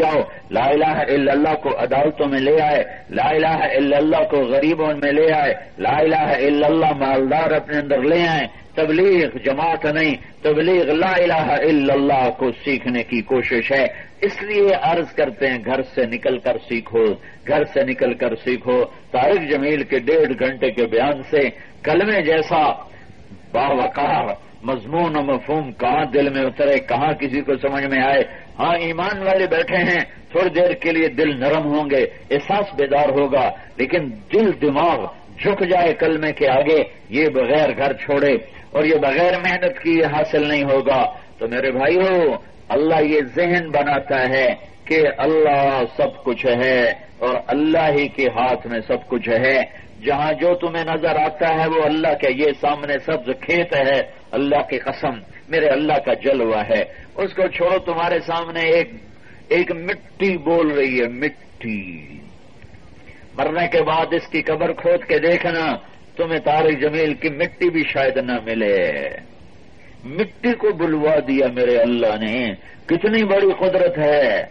جاؤ، لا الہ الا اللہ کو عدالتوں میں لے آئے، لا الہ الا اللہ کو غریبوں میں لے آئے، لا الہ الا اللہ مالدار اپنے اندر لے آئے۔ تبلیغ جماعت نہیں، تبلیغ لا الہ الا اللہ کو سیکھنے کی کوشش ہے۔ اس لیے عرض کرتے ہیں، گھر سے نکل کر سیکھو، گھر سے نکل کر سیکھو۔ طارق جمیل کے ڈیڑھ گھنٹے کے بیان سے کلمے جیسا باوقار مضمون و مفہوم کہاں دل میں اترے، کہاں کسی کو سمجھ میں آئے؟ ہاں ایمان والے بیٹھے ہیں، تھوڑی دیر کے لیے دل نرم ہوں گے، احساس بیدار ہوگا، لیکن دل دماغ جھک جائے کلمے کے آگے، یہ بغیر گھر چھوڑے، اور یہ بغیر محنت کی حاصل نہیں ہوگا۔ تو میرے بھائی ہو اللہ یہ ذہن بناتا ہے کہ اللہ سب کچھ ہے، اور اللہ ہی کے ہاتھ میں سب کچھ ہے۔ جہاں جو تمہیں نظر آتا ہے، وہ اللہ کے، یہ سامنے سبز کھیت ہے۔ اللہ کی قسم، میرے اللہ کا جلوہ ہے۔ اس کو چھوڑو، تمہارے سامنے ایک ایک مٹی بول رہی ہے، مٹی۔ مرنے کے بعد اس کی قبر کھود کے دیکھنا، تمہیں تارک جمیل کی مٹی بھی شاید نہ ملے۔ مٹی کو بلوا دیا میرے اللہ نے۔ کتنی بڑی قدرت ہے۔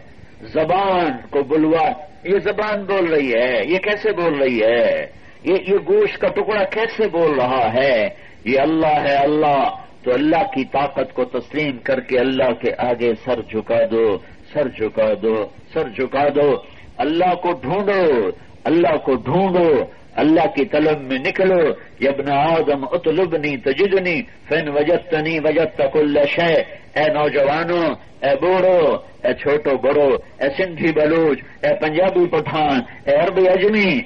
زبان کو بلوا۔ یہ زبان بول رہی ہے، یہ کیسے بول رہی ہے؟ یہ گوشت کا ٹکڑا کیسے بول رہا ہے؟ یہ اللہ ہے اللہ، تو اللہ کی طاقت کو تسلیم کر کے اللہ کے آگے سر جھکا دو، سر جھکا دو، سر جھکا دو۔ اللہ کو ڈھونڈو، اللہ کو ڈھونڈو۔ اللہ کی طلب میں نکلو۔ یبن آدم اتلبنی تجدنی فن وجتنی وجت تک اللہ اے نوجوانوں، اے بوڑھو، اے چھوٹو بڑو، اے سندھی بلوچ، اے پنجابی پٹھان، اے عربی اجمی۔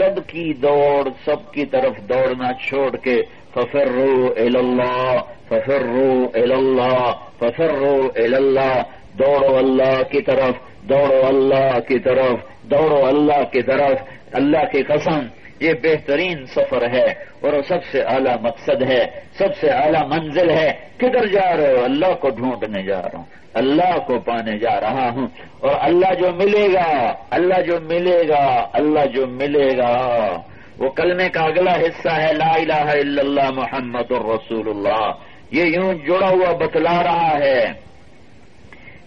سب کی دوڑ، سب کی طرف دوڑنا چھوڑ کے ففرو اللہ ففرو اللہ ففرو اللہ دوڑو اللہ کی طرف، دوڑو اللہ کی طرف، دوڑو اللہ کی طرف، اللہ کی قسم۔ یہ بہترین سفر ہے اور سب سے اعلیٰ مقصد ہے، سب سے اعلیٰ منزل ہے۔ کدھر جا رہے ہو؟ اللہ کو ڈھونڈنے جا رہا ہوں۔ اللہ کو پانے جا رہا ہوں۔ اور اللہ جو ملے گا، اللہ جو ملے گا، اللہ جو ملے گا۔ وہ کلمے کا اگلا حصہ ہے، لا الہ الا اللہ محمد الرسول اللہ یہ یوں جڑا ہوا بتلا رہا ہے۔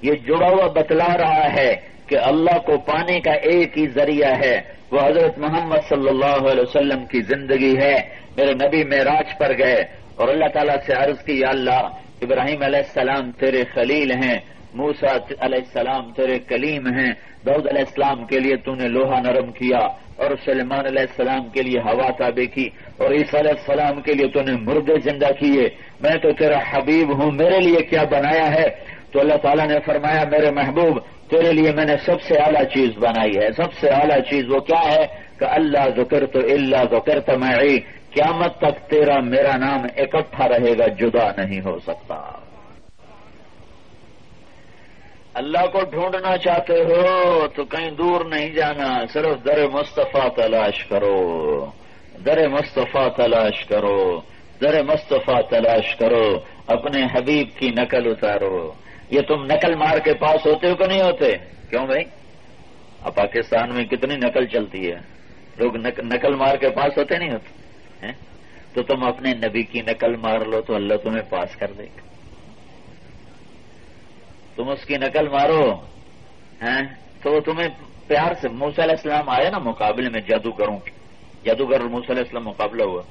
یہ جڑا ہوا بتلا رہا ہے کہ اللہ کو پانے کا ایک ہی ذریعہ ہے۔ وہ حضرت محمد صلی اللہ علیہ وسلم کی زندگی ہے، میرے نبی میں راج پر گئے اور اللہ تعالیٰ سے عرض کی، یا اللہ، ابراہیم علیہ السلام تیرے خلیل ہیں موسا علیہ السلام تیرے کلیم ہیں دعود علیہ السلام کے لیے تو نے لوہا نرم کیا اور سلمان علیہ السلام کے لیے ہوا تابے کی اور عیسی علیہ السلام کے لیے تو نے مردے زندہ کیے۔ میں تو تیرا حبیب ہوں، میرے لیے کیا بنایا ہے؟ تو اللہ تعالیٰ نے فرمایا، میرے محبوب تیرے لیے میں نے سب سے اعلیٰ چیز بنائی ہے۔ سب سے اعلیٰ چیز وہ کیا ہے؟ کہ اللہ ذکر تو اللہ ذکر تو میں قیامت تک تیرا میرا نام اکٹھا رہے گا، جدا نہیں ہو سکتا۔ اللہ کو ڈھونڈنا چاہتے ہو تو کہیں دور نہیں جانا، صرف در مصطفیٰ تلاش کرو۔ در مصطفیٰ تلاش کرو۔ در مصطفیٰ تلاش کرو۔ اپنے حبیب کی نقل اتارو۔ یہ تم نقل مار کے پاس ہوتے ہو کہ نہیں ہوتے؟ کیوں بھائی؟ اب پاکستان میں کتنی نقل چلتی ہے؟ لوگ نقل مار کے پاس ہوتے نہیں ہوتے؟ تو تم اپنے نبی کی نقل مار لو تو اللہ تمہیں پاس کر دے گا۔ تم اس کی نقل مارو تو تمہیں پیار سے، موسی علیہ السلام آئے نا مقابلے میں جادوگروں کے۔ جادوگر اور موسی علیہ السلام مقابلہ ہوا۔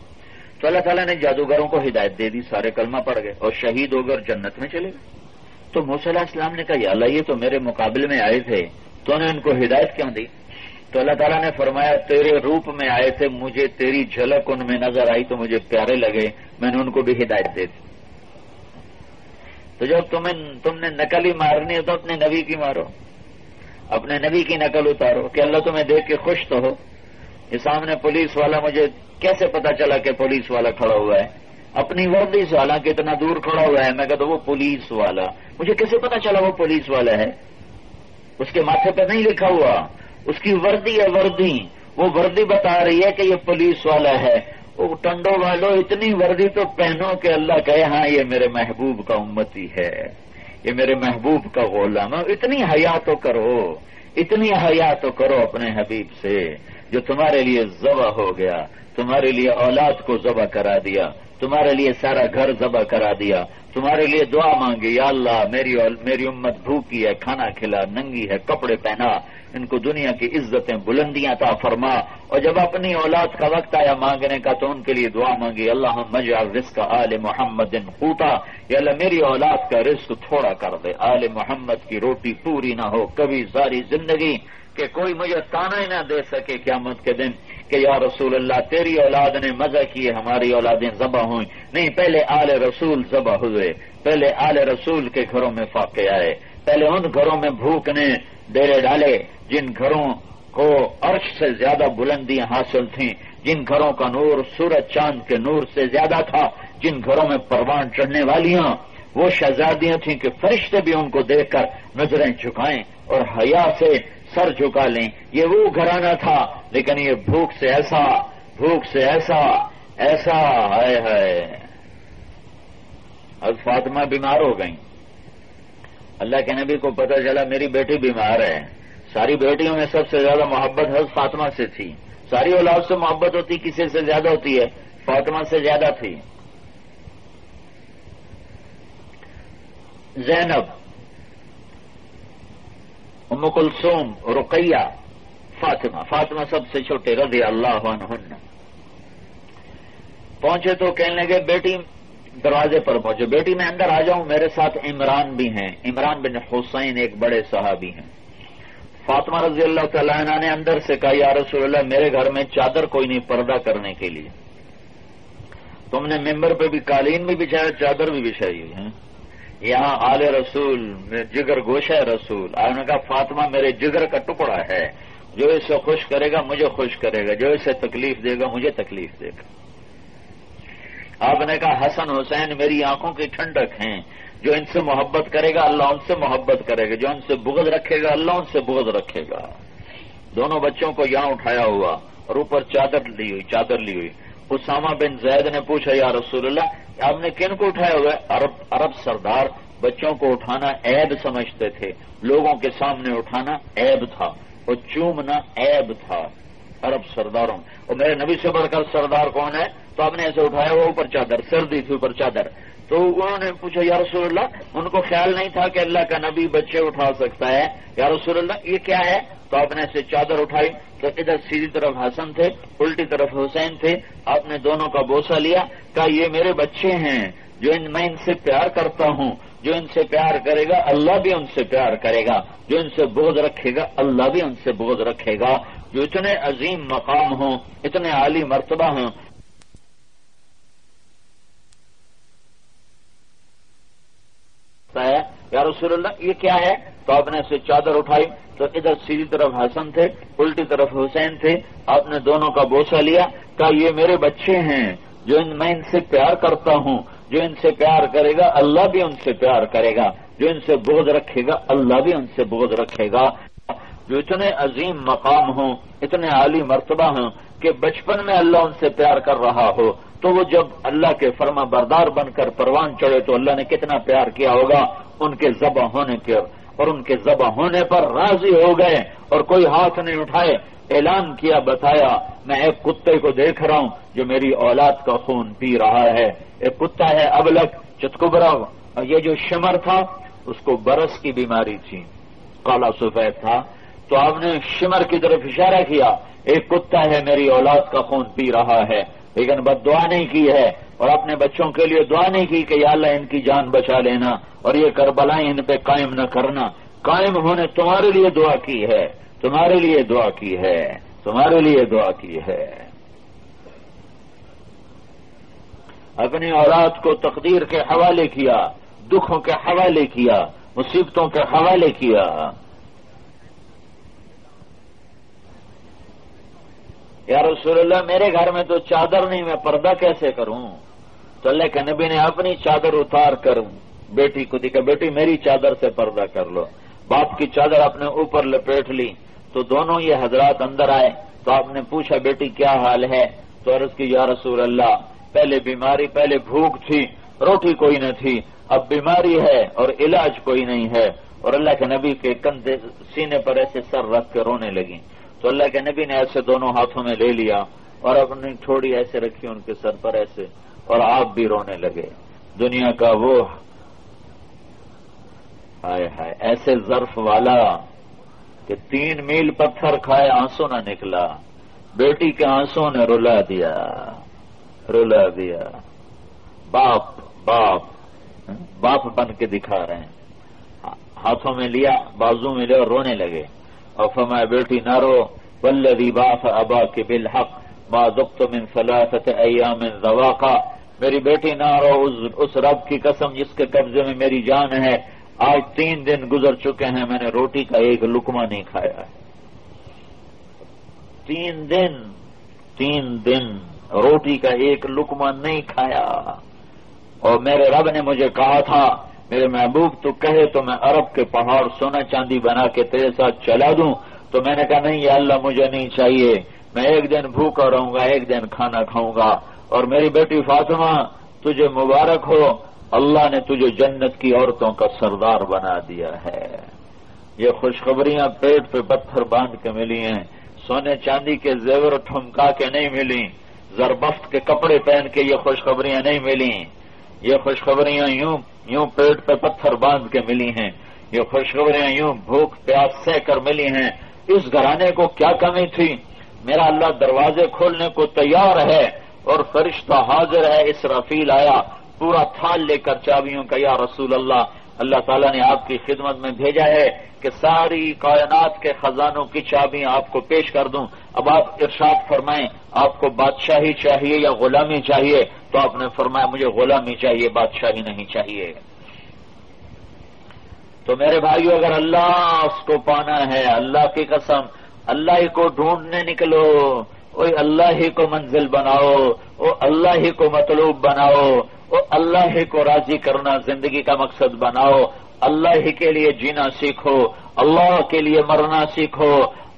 تو اللہ تعالیٰ نے جادوگروں کو ہدایت دے دی، سارے کلمہ پڑ گئے اور شہید ہو کر جنت میں چلے گئے۔ تو موسی علیہ السلام نے کہا، یا اللہ، یہ تو میرے مقابلے میں آئے تھے، تو نے ان کو ہدایت کیوں دی؟ تو اللہ تعالیٰ نے فرمایا، تیرے روپ میں آئے تھے، مجھے تیری جھلک ان میں نظر آئی تو مجھے پیارے لگے، میں نے ان کو بھی ہدایت دے دی۔ تو جب تمہیں، تم نے نقل ہی مارنی ہے تو اپنے نبی کی مارو، اپنے نبی کی نقل اتارو، کہ اللہ تمہیں دیکھ کے خوش تو ہو۔ یہ سامنے پولیس والا، مجھے کیسے پتا چلا کہ پولیس والا کھڑا ہوا ہے؟ اپنی وردی سے، حالانکہ اتنا دور کھڑا ہوا ہے، میں کہتا وہ پولیس والا۔ مجھے کیسے پتا چلا وہ پولیس والا ہے؟ اس کے ماتھے پہ نہیں لکھا ہوا۔ اس کی وردی ہے وردی۔ وہ وردی بتا رہی ہے کہ یہ پولیس والا ہے۔ وہ ٹنڈو والو، اتنی وردی تو پہنو کہ اللہ کہے ہاں یہ میرے محبوب کا امتی ہے۔ یہ میرے محبوب کا غلام ہے۔ اتنی حیا تو کرو۔ اتنی حیا تو کرو اپنے حبیب سے، جو تمہارے لیے ذبح ہو گیا، تمہارے لیے اولاد کو ذبح کرا دیا۔ تمہارے لیے سارا گھر ذبح کرا دیا۔ تمہارے لیے دعا مانگی، یا اللہ، میری میری امت بھوکی ہے، کھانا کھلا، ننگی ہے، کپڑے پہنا۔ ان کو دنیا کی عزتیں، بلندیاں تا فرما۔ اور جب اپنی اولاد کا وقت آیا مانگنے کا، تو ان کے لیے دعا مانگی اللہ مجا رزق آل محمد خوٹا یا اللہ، میری اولاد کا رزق تھوڑا کر دے۔ آل محمد کی روٹی پوری نہ ہو، کبھی ساری زندگی کہ کوئی مجھے تانا ہی نہ دے سکے۔ قیامت کے دن کہ یا رسول اللہ، تیری اولاد نے مزہ کیے، ہماری اولادیں ذبح ہوئی نہیں، پہلے آل رسول ذبح ہوئے۔ پہلے آل رسول کے گھروں میں فاقے آئے۔ پہلے ان گھروں میں بھوک نے ڈیرے ڈالے، جن گھروں کو عرش سے زیادہ بلندیاں حاصل تھیں، جن گھروں کا نور سورج چاند کے نور سے زیادہ تھا، جن گھروں میں پروان چڑھنے والیاں۔ وہ شہزادیاں تھیں کہ فرشتے بھی ان کو دیکھ کر نظریں جھکائیں اور حیا سے سر جھکا لیں۔ یہ وہ گھرانہ تھا، لیکن یہ بھوک سے ایسا، بھوک سے ایسا ایسا ہے ہے اب فاطمہ بیمار ہو گئی اللہ کے نبی کو پتہ چلا میری بیٹی بیمار ہے۔ ساری بیٹیوں میں سب سے زیادہ محبت حضرت فاطمہ سے تھی۔ ساری اولاد سے محبت ہوتی، کسی سے زیادہ ہوتی ہے؟ فاطمہ سے زیادہ تھی۔ زینب، ام کلثوم، رقیہ، فاطمہ فاطمہ سب سے چھوٹے، رضی اللہ عنہن۔ پہنچے تو کہنے لگے، بیٹی، دروازے پر پہنچے بیٹی، میں اندر آ جاؤں، میرے ساتھ عمران بھی ہیں۔ عمران بن حسین ایک بڑے صحابی ہیں۔ فاطمہ رضی اللہ تعالیٰ عنہ نے اندر سے کہا، یا رسول اللہ، میرے گھر میں چادر کوئی نہیں، پردہ کرنے کے لیے۔ تم نے ممبر پہ بھی، قالین بھی بچھایا، چادر بھی بچھائی ہے یہاں آل رسول جگر گوشہ رسول۔ آپ نے کہا، فاطمہ میرے جگر کا ٹکڑا ہے۔ جو اسے خوش کرے گا، مجھے خوش کرے گا۔ جو اسے تکلیف دے گا، مجھے تکلیف دے گا۔ آپ نے کہا، حسن حسین میری آنکھوں کی ٹھنڈک ہیں۔ جو ان سے محبت کرے گا، اللہ ان سے محبت کرے گا۔ جو ان سے بغض رکھے گا، اللہ ان سے بغض رکھے گا۔ دونوں بچوں کو یہاں اٹھایا ہوا اور اوپر چادر لی ہوئی، چادر لی ہوئی۔ اسامہ بن زید نے پوچھا، یا رسول اللہ آپ نے کن کو اٹھایا ہوا عرب عرب سردار بچوں کو اٹھانا عیب سمجھتے تھے، لوگوں کے سامنے اٹھانا عیب تھا، اور چومنا عیب تھا عرب سرداروں اور میرے نبی سے بڑھ کر سردار کون ہے؟ تو آپ نے ایسے اٹھایا، وہ اوپر چادر سر دی تھی اوپر چادر۔ تو انہوں نے پوچھا، یا رسول اللہ؟ ان کو خیال نہیں تھا کہ اللہ کا نبی بچے اٹھا سکتا ہے۔ یا رسول اللہ، یہ کیا ہے؟ تو آپ نے ایسے چادر اٹھائی تو ادھر سیدھی طرف حسن تھے، الٹی طرف حسین تھے۔ آپ نے دونوں کا بوسا لیا، کہا، یہ میرے بچے ہیں، جو ان، میں ان سے پیار کرتا ہوں، جو ان سے پیار کرے گا، اللہ بھی ان سے پیار کرے گا۔ جو ان سے بوجھ رکھے گا، اللہ بھی ان سے بوجھ رکھے گا۔ جو اتنے عظیم مقام ہوں، اتنے عالی مرتبہ ہوں یا رسول اللہ، یہ کیا ہے؟ تو آپ نے اسے چادر اٹھائی تو ادھر سیدھی طرف حسن تھے، الٹی طرف حسین تھے، آپ نے دونوں کا بوسا لیا، کہا، یہ میرے بچے ہیں، جو ان میں ان سے پیار کرتا ہوں، جو ان سے پیار کرے گا، اللہ بھی ان سے پیار کرے گا، جو ان سے بوجھ رکھے گا، اللہ بھی ان سے بوجھ رکھے گا. جو اتنے عظیم مقام ہوں، اتنے عالی مرتبہ ہوں، کہ بچپن میں اللہ ان سے پیار کر رہا ہو تو وہ جب اللہ کے فرما بردار بن کر پروان چڑھے تو اللہ نے کتنا پیار کیا ہوگا ان کے ذبح ہونے کے اور ان کے ذبح ہونے پر راضی ہو گئے اور کوئی ہاتھ نہیں اٹھائے۔ اعلان کیا، بتایا، میں ایک کتے کو دیکھ رہا ہوں جو میری اولاد کا خون پی رہا ہے۔ ایک کتا ہے ابلک، چتکبرا۔ اور یہ جو شمر تھا، اس کو برس کی بیماری تھی۔ کالا سفید تھا۔ تو آپ نے شمر کی طرف اشارہ کیا، ایک کتا ہے، میری اولاد کا خون پی رہا ہے۔ لیکن بد دعا نہیں کی ہے اور اپنے بچوں کے لیے دعا نہیں کی کہ یا اللہ ان کی جان بچا لینا اور یہ کربلائیں ان پہ قائم نہ کرنا۔ قائم ہونے تمہارے لیے دعا کی ہے۔ تمہارے لیے دعا کی ہے۔ تمہارے لیے دعا کی ہے۔ اپنی اولاد کو تقدیر کے حوالے کیا، دکھوں کے حوالے کیا، مصیبتوں کے حوالے کیا۔ یا رسول اللہ، میرے گھر میں تو چادر نہیں، میں پردہ کیسے کروں؟ تو اللہ کے نبی نے اپنی چادر اتار کر، بیٹی کو دیکھا، بیٹی، میری چادر سے پردہ کر لو۔ باپ کی چادر اپنے اوپر لپیٹ لی، تو دونوں یہ حضرات اندر آئے۔ تو آپ نے پوچھا، بیٹی، کیا حال ہے؟ تو عرض کی، یا رسول اللہ، پہلے بیماری، پہلے بھوک تھی، روٹی کوئی نہ تھی، اب بیماری ہے اور علاج کوئی نہیں ہے۔ اور اللہ کے نبی کے کندھے، سینے پر ایسے سر رکھ کے رونے لگی تو اللہ کے نبی نے ایسے دونوں ہاتھوں میں لے لیا اور اپنی تھوڑی ایسے رکھی ان کے سر پر ایسے اور آپ بھی رونے لگے۔ دنیا کا وہ ہائے ہائے، ایسے ظرف والا کہ تین میل پتھر کھائے آنسو نہ نکلا۔ بیٹی کے آنسو نے رلا دیا رلا دیا۔ باپ باپ باپ بن کے دکھا رہے ہیں۔ ہاتھوں میں لیا، بازو میں لے اور رونے لگے۔ اور فرمایا، بیٹی، نہ رو۔ ولدی باف ابا کے بالحق ما دخت من فلاست ایام رواقہ میری بیٹی، نہ رو۔ اس رب کی قسم جس کے قبضے میں میری جان ہے، آج تین دن گزر چکے ہیں، میں نے روٹی کا ایک لکما نہیں کھایا ہے۔ تین دن تین دن روٹی کا ایک لکما نہیں کھایا۔ اور میرے رب نے مجھے کہا تھا میرے محبوب، تو کہے تو میں عرب کے پہاڑ سونا چاندی بنا کے تیرے ساتھ چلا دوں۔ تو میں نے کہا، نہیں یا اللہ، مجھے نہیں چاہیے۔ میں ایک دن بھوکا رہوں گا، ایک دن کھانا کھاؤں گا۔ اور میری بیٹی فاطمہ، تجھے مبارک ہو۔ اللہ نے تجھے جنت کی عورتوں کا سردار بنا دیا ہے۔ یہ خوشخبریاں پیٹ پہ پتھر باندھ کے ملی ہیں۔ سونے چاندی کے زیور ٹھمکا کے نہیں ملی زربفت کے کپڑے پہن کے یہ خوشخبریاں نہیں ملی یہ خوشخبریاں یوں یوں پیٹ پہ پتھر باندھ کے ملی ہیں۔ یہ خوشخبریاں یوں بھوک پیاس سہ کر ملی ہیں۔ اس گھرانے کو کیا کمی تھی؟ میرا اللہ دروازے کھولنے کو تیار ہے اور فرشتہ حاضر ہے۔ اس رفیل آیا، پورا تھال لے کر چابیوں کا، یا رسول اللہ اللہ تعالیٰ نے آپ کی خدمت میں بھیجا ہے کہ ساری کائنات کے خزانوں کی چابیاں آپ کو پیش کر دوں۔ اب آپ ارشاد فرمائیں، آپ کو بادشاہی چاہیے یا غلامی چاہیے، تو آپ نے فرمایا مجھے غلامی چاہیے، بادشاہی نہیں چاہیے۔ تو میرے بھائیو، اگر اللہ اس کو پانا ہے، اللہ کی قسم، اللہ ہی کو ڈھونڈنے نکلو وہ اللہ ہی کو منزل بناؤ وہ اللہ ہی کو مطلوب بناؤ اللہ ہی کو راضی کرنا زندگی کا مقصد بناؤ، اللہ ہی کے لیے جینا سیکھو، اللہ کے لیے مرنا سیکھو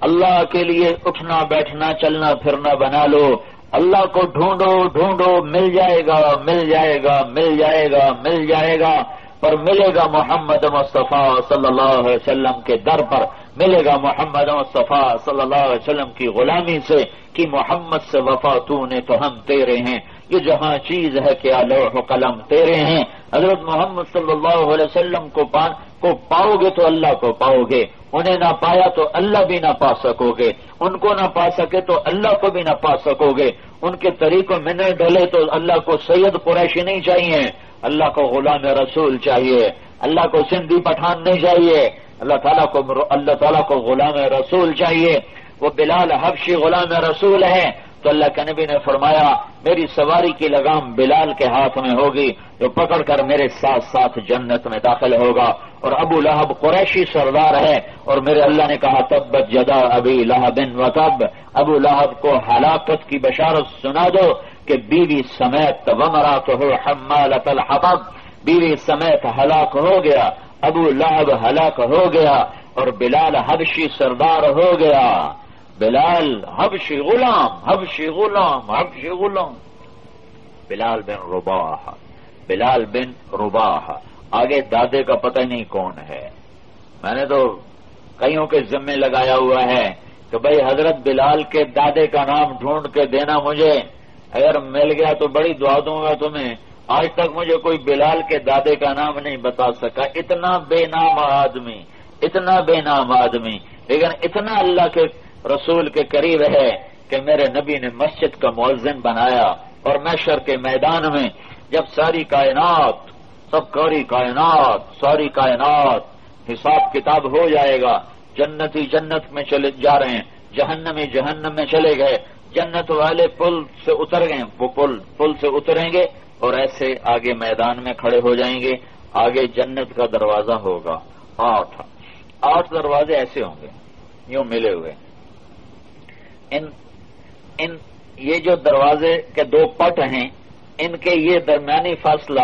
اللہ کے لیے اٹھنا، بیٹھنا، چلنا، پھرنا بنا لو۔ اللہ کو ڈھونڈو ڈھونڈو، مل جائے گا، مل جائے گا، مل جائے گا، مل جائے گا۔ پر ملے گا محمد مصطفیٰ صلی اللہ علیہ وسلم کے در پر۔ ملے گا محمد مصطفیٰ صلی اللہ علیہ وسلم کی غلامی سے کہ محمد سے وفا تو نے تو ہم تیرے ہیں۔ یہ جہاں چیز ہے کہ لوح و قلم تیرے ہیں۔ حضرت محمد صلی اللہ علیہ وسلم کو پا کو پاؤ گے تو اللہ کو پاؤ گے۔ انہیں نہ پایا تو اللہ بھی نہ پا سکو گے ان کو نہ پا سکے تو اللہ کو بھی نہ پا سکو گے ان کے طریقوں میں نہ ڈلے تو اللہ کو سید قریشی نہیں چاہیے۔ اللہ کو غلام رسول چاہیے۔ اللہ کو سندھی پٹھان نہیں چاہیے۔ اللہ تعالیٰ کو اللہ تعالیٰ کو غلام رسول چاہیے۔ وہ بلال حبشی غلام رسول ہیں۔ تو اللہ کے نبی نے فرمایا، میری سواری کی لگام بلال کے ہاتھ میں ہوگی، جو پکڑ کر میرے ساتھ ساتھ جنت میں داخل ہوگا۔ اور ابو لہب قریشی سردار ہے، اور میرے اللہ نے کہا تب جدا ابھی بن و تب۔ ابو لہب کو ہلاکت کی بشارت سنا دو کہ بیوی سمیت ومرا تو ہو حمالت الحبب بیوی سمیت ہلاک ہو گیا، ابو لہب ہلاک ہو گیا، اور بلال حبشی سردار ہو گیا۔ بلال حبشی غلام حبشی غلام حبشی غلام۔ بلال بن رباح، بلال بن رباح۔ آگے دادے کا پتہ نہیں کون ہے۔ میں نے تو کئیوں کے ذمے لگایا ہوا ہے کہ بھائی حضرت بلال کے دادے کا نام ڈھونڈ کے دینا مجھے۔ اگر مل گیا تو بڑی دعا دوں گا تمہیں۔ آج تک مجھے کوئی بلال کے دادے کا نام نہیں بتا سکا۔ اتنا بے نام آدمی، اتنا بے نام آدمی۔ لیکن اتنا اللہ کے رسول کے قریب ہے کہ میرے نبی نے مسجد کا مؤذن بنایا اور میشر کے میدان میں جب ساری کائنات، سب کاری کائنات، ساری کائنات حساب کتاب ہو جائے گا، جنتی جنت میں چلے جا رہے ہیں، جہنمی جہنم میں چلے گئے، جنت والے پل سے اتر گئے وہ پل پل سے اتریں گے اور ایسے آگے میدان میں کھڑے ہو جائیں گے، آگے جنت کا دروازہ ہوگا، آٹھ آٹھ دروازے ایسے ہوں گے، یوں ملے ہوئے۔ ان ان یہ جو دروازے کے دو پٹ ہیں، ان کے یہ درمیانی فاصلہ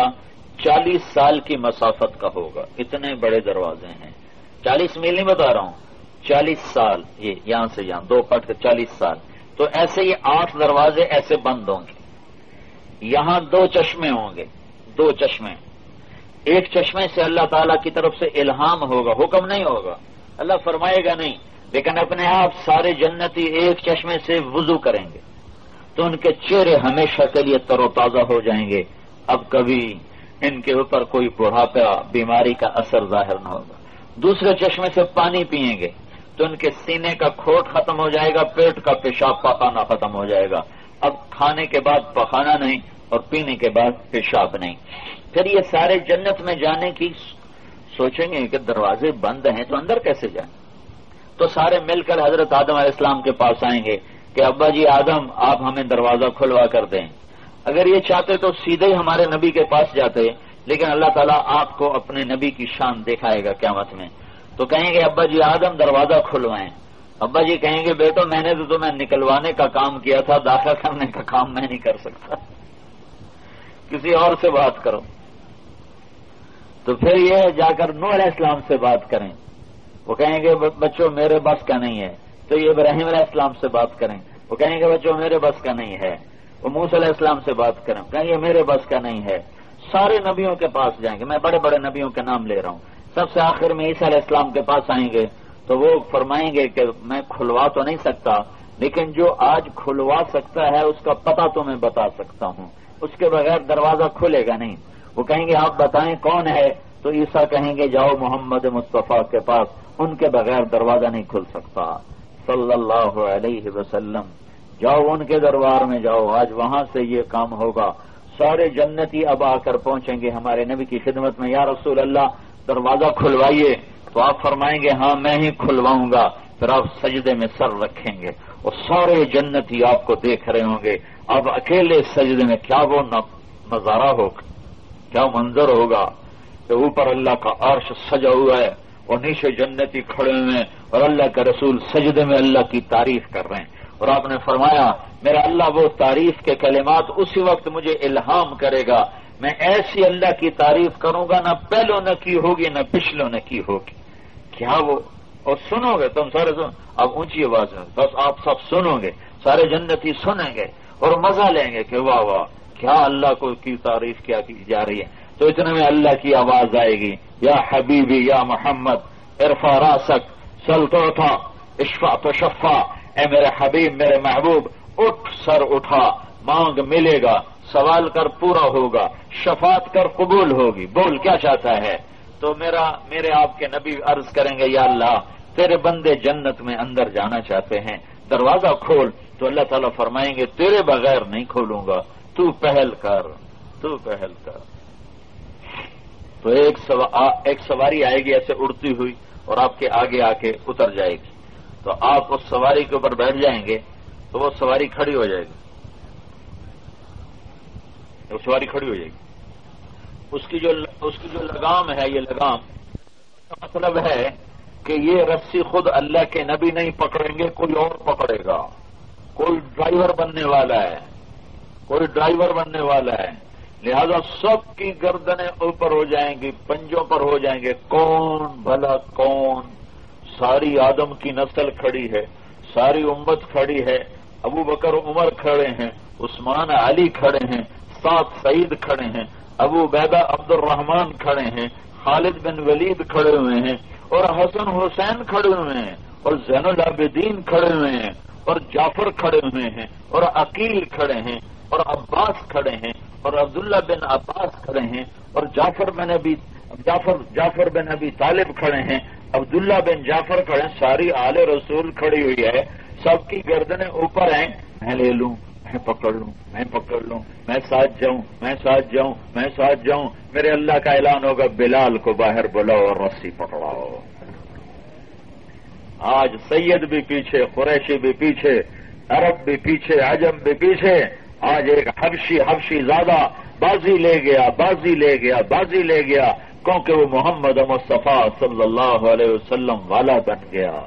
چالیس سال کی مسافت کا ہوگا۔ اتنے بڑے دروازے ہیں۔ چالیس میل نہیں بتا رہا ہوں۔ چالیس سال، یہ یہاں سے یہاں، دو پٹ کے چالیس سال۔ تو ایسے یہ آٹھ دروازے ایسے بند ہوں گے۔ یہاں دو چشمے ہوں گے۔ دو چشمے۔ ایک چشمے سے اللہ تعالی کی طرف سے الہام ہوگا، حکم نہیں ہوگا۔ اللہ فرمائے گا نہیں۔ لیکن اپنے آپ سارے جنتی ایک چشمے سے وضو کریں گے تو ان کے چہرے ہمیشہ کے لیے تر و تازہ ہو جائیں گے۔ اب کبھی ان کے اوپر کوئی بڑھاپا بیماری کا اثر ظاہر نہ ہوگا۔ دوسرے چشمے سے پانی پیئیں گے تو ان کے سینے کا کھوٹ ختم ہو جائے گا، پیٹ کا پیشاب پکانا ختم ہو جائے گا۔ اب کھانے کے بعد پکانا نہیں اور پینے کے بعد پیشاب نہیں۔ پھر یہ سارے جنت میں جانے کی سوچیں گے کہ دروازے بند ہیں تو اندر کیسے جائیں؟ تو سارے مل کر حضرت آدم علیہ السلام کے پاس آئیں گے کہ ابا جی آدم، آپ ہمیں دروازہ کھلوا کر دیں۔ اگر یہ چاہتے تو سیدھے ہی ہمارے نبی کے پاس جاتے، لیکن اللہ تعالیٰ آپ کو اپنے نبی کی شان دکھائے گا قیامت میں۔ تو کہیں گے، ابا جی آدم، دروازہ کھلوائیں۔ ابا جی کہیں گے، بیٹو، میں نے تو تمہیں نکلوانے کا کام کیا تھا داخل کرنے کا کام میں نہیں کر سکتا۔ کسی اور سے بات کرو۔ تو پھر یہ جا کر نور علیہ السلام سے بات کریں۔ وہ کہیں گے بچوں میرے بس کا نہیں ہے، تو یہ ابراہیم علیہ السلام سے بات کریں۔ وہ کہیں گے بچوں میرے بس کا نہیں ہے، وہ موس علیہ السلام سے بات کریں۔ کہیں گے میرے بس کا نہیں ہے۔ سارے نبیوں کے پاس جائیں گے۔ میں بڑے بڑے نبیوں کے نام لے رہا ہوں۔ سب سے آخر میں عیسیٰ علیہ السلام کے پاس آئیں گے، تو وہ فرمائیں گے کہ میں کھلوا تو نہیں سکتا، لیکن جو آج کھلوا سکتا ہے، اس کا پتہ تو میں بتا سکتا ہوں۔ اس کے بغیر دروازہ کھلے گا نہیں۔ وہ کہیں گے، آپ بتائیں کون ہے؟ تو عیسا کہیں گے، جاؤ محمد مصطفیٰ کے پاس۔ ان کے بغیر دروازہ نہیں کھل سکتا۔ صلی اللہ علیہ وسلم، جاؤ ان کے دربار میں جاؤ، آج وہاں سے یہ کام ہوگا۔ سارے جنتی اب آ کر پہنچیں گے ہمارے نبی کی خدمت میں۔ یا رسول اللہ، دروازہ کھلوائیے۔ تو آپ فرمائیں گے ہاں میں ہی کھلواؤں گا۔ پھر آپ سجدے میں سر رکھیں گے۔ اور سارے جنتی آپ کو دیکھ رہے ہوں گے۔ اب اکیلے سجدے میں کیا وہ نظارہ ہوگا؟ کیا منظر ہوگا؟ کہ اوپر اللہ کا عرش سجا ہوا ہے۔ اور نیچے جنتی کھڑے ہوئے ہیں اور اللہ کے رسول سجدے میں اللہ کی تعریف کر رہے ہیں۔ اور آپ نے فرمایا، میرا اللہ وہ تعریف کے کلمات اسی وقت مجھے الہام کرے گا۔ میں ایسی اللہ کی تعریف کروں گا، نہ پہلو نہ کی ہوگی، نہ پچھلوں نہ کی ہوگی۔ کیا وہ؟ اور سنو گے تم سارے سن، اب اونچی آواز میں بس آپ سب سنو گے، سارے جنتی سنیں گے اور مزہ لیں گے کہ واہ واہ، کیا اللہ کو کی تعریف کیا کی جا رہی ہے۔ تو اتنے میں اللہ کی آواز آئے گی۔ یا حبیبی، یا محمد عرفا راسک سلطو تھا اشفا تو شفا۔ اے میرے حبیب، میرے محبوب، اٹھ سر اٹھا۔ مانگ ملے گا، سوال کر پورا ہوگا شفات کر قبول ہوگی۔ بول، کیا چاہتا ہے؟ تو میرا، میرے آپ کے نبی عرض کریں گے، یا اللہ، تیرے بندے جنت میں اندر جانا چاہتے ہیں۔ دروازہ کھول تو اللہ تعالیٰ فرمائیں گے، تیرے بغیر نہیں کھولوں گا۔ تو پہل کر، تو پہل کر۔ تو ایک ایک سواری آئے گی، ایسے اڑتی ہوئی اور آپ کے آگے آ کے اتر جائے گی۔ تو آپ اس سواری کے اوپر بیٹھ جائیں گے تو وہ سواری کھڑی ہو جائے گی۔ وہ سواری کھڑی ہو جائے گی۔ اس کی جو اس کی جو لگام ہے، یہ لگام مطلب ہے کہ یہ رسی خود اللہ کے نبی نہیں پکڑیں گے، کوئی اور پکڑے گا۔ کوئی ڈرائیور بننے والا ہے۔ کوئی ڈرائیور بننے والا ہے۔ لہذا سب کی گردنیں اوپر ہو جائیں گی، پنجوں پر ہو جائیں گے۔ کون بھلا کون؟ ساری آدم کی نسل کھڑی ہے، ساری امت کھڑی ہے۔ ابو بکر عمر کھڑے ہیں، عثمان علی کھڑے ہیں سات سعید کھڑے ہیں، ابو بیدا عبد الرحمان کھڑے ہیں، خالد بن ولید کھڑے ہوئے ہیں اور حسن حسین کھڑے ہوئے ہیں اور زین العابدین کھڑے ہوئے ہیں اور جعفر کھڑے ہوئے ہیں اور عقیل کھڑے ہیں۔ اور عباس کھڑے ہیں اور عبداللہ بن عباس کھڑے ہیں اور جعفر بن ابی جعفر جعفر بن ابی طالب کھڑے ہیں۔ عبداللہ بن جعفر کھڑے ہیں، ساری آل رسول کھڑی ہوئی ہے۔ سب کی گردنیں اوپر ہیں۔ میں لے لوں، میں پکڑ لوں، میں پکڑ لوں، میں ساتھ جاؤں، میں ساتھ جاؤں، میں ساتھ جاؤں۔ میرے اللہ کا اعلان ہوگا، بلال کو باہر بلاؤ اور رسی پکڑاؤ۔ آج سید بھی پیچھے، قریشی بھی پیچھے، عرب بھی پیچھے، عجم بھی پیچھے۔ آج ایک حبشی حبشی زیادہ بازی لے گیا، بازی لے گیا، بازی لے گیا، کیونکہ وہ محمد مصطفیٰ صلی اللہ علیہ وسلم والا بن گیا۔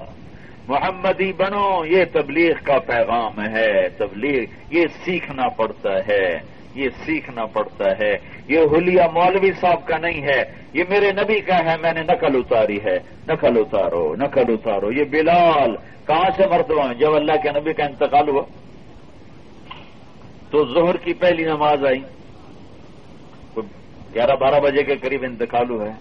محمدی بنو، یہ تبلیغ کا پیغام ہے۔ تبلیغ، یہ سیکھنا پڑتا ہے۔ یہ سیکھنا پڑتا ہے۔ یہ حلیہ مولوی صاحب کا نہیں ہے۔ یہ میرے نبی کا ہے، میں نے نقل اتاری ہے۔ نقل اتارو نقل اتارو۔ یہ بلال، کہاں سے مرتبہ جب اللہ کے نبی کا انتقال ہوا۔ تو ظہر کی پہلی نماز آئی۔ گیارہ بارہ بجے کے قریب انتقال ہے۔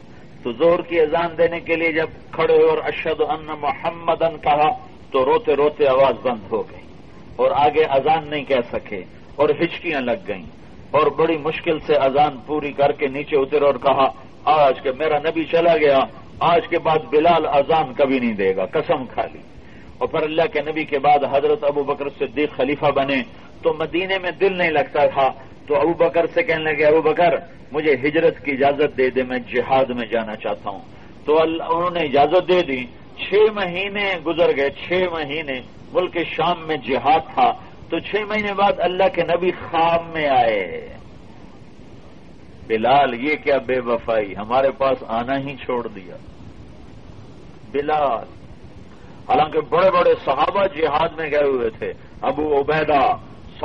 تو زور کی اذان دینے کے لیے جب کھڑے ہوئے اور اشد ان محمد ان کہا، تو روتے روتے آواز بند ہو گئی۔ اور آگے اذان نہیں کہہ سکے۔ اور ہچکیاں لگ گئیں۔ اور بڑی مشکل سے اذان پوری کر کے نیچے اتر اور کہا، آج کے میرا نبی چلا گیا، آج کے بعد بلال اذان کبھی نہیں دے گا، قسم کھا لی۔ اور پھر اللہ کے نبی کے بعد حضرت ابو بکر صدیق خلیفہ بنے۔ تو مدینے میں دل نہیں لگتا تھا۔ تو ابو بکر سے کہنے لگے، ابو بکر، مجھے ہجرت کی اجازت دے دے، میں جہاد میں جانا چاہتا ہوں۔ تو انہوں نے اجازت دے دی۔ چھ مہینے گزر گئے، چھ مہینے ملک شام میں جہاد تھا۔ تو چھ مہینے بعد اللہ کے نبی خواب میں آئے۔ بلال، یہ کیا بے وفائی، ہمارے پاس آنا ہی چھوڑ دیا۔ بلال، حالانکہ بڑے بڑے صحابہ جہاد میں گئے ہوئے تھے۔ ابو عبیدہ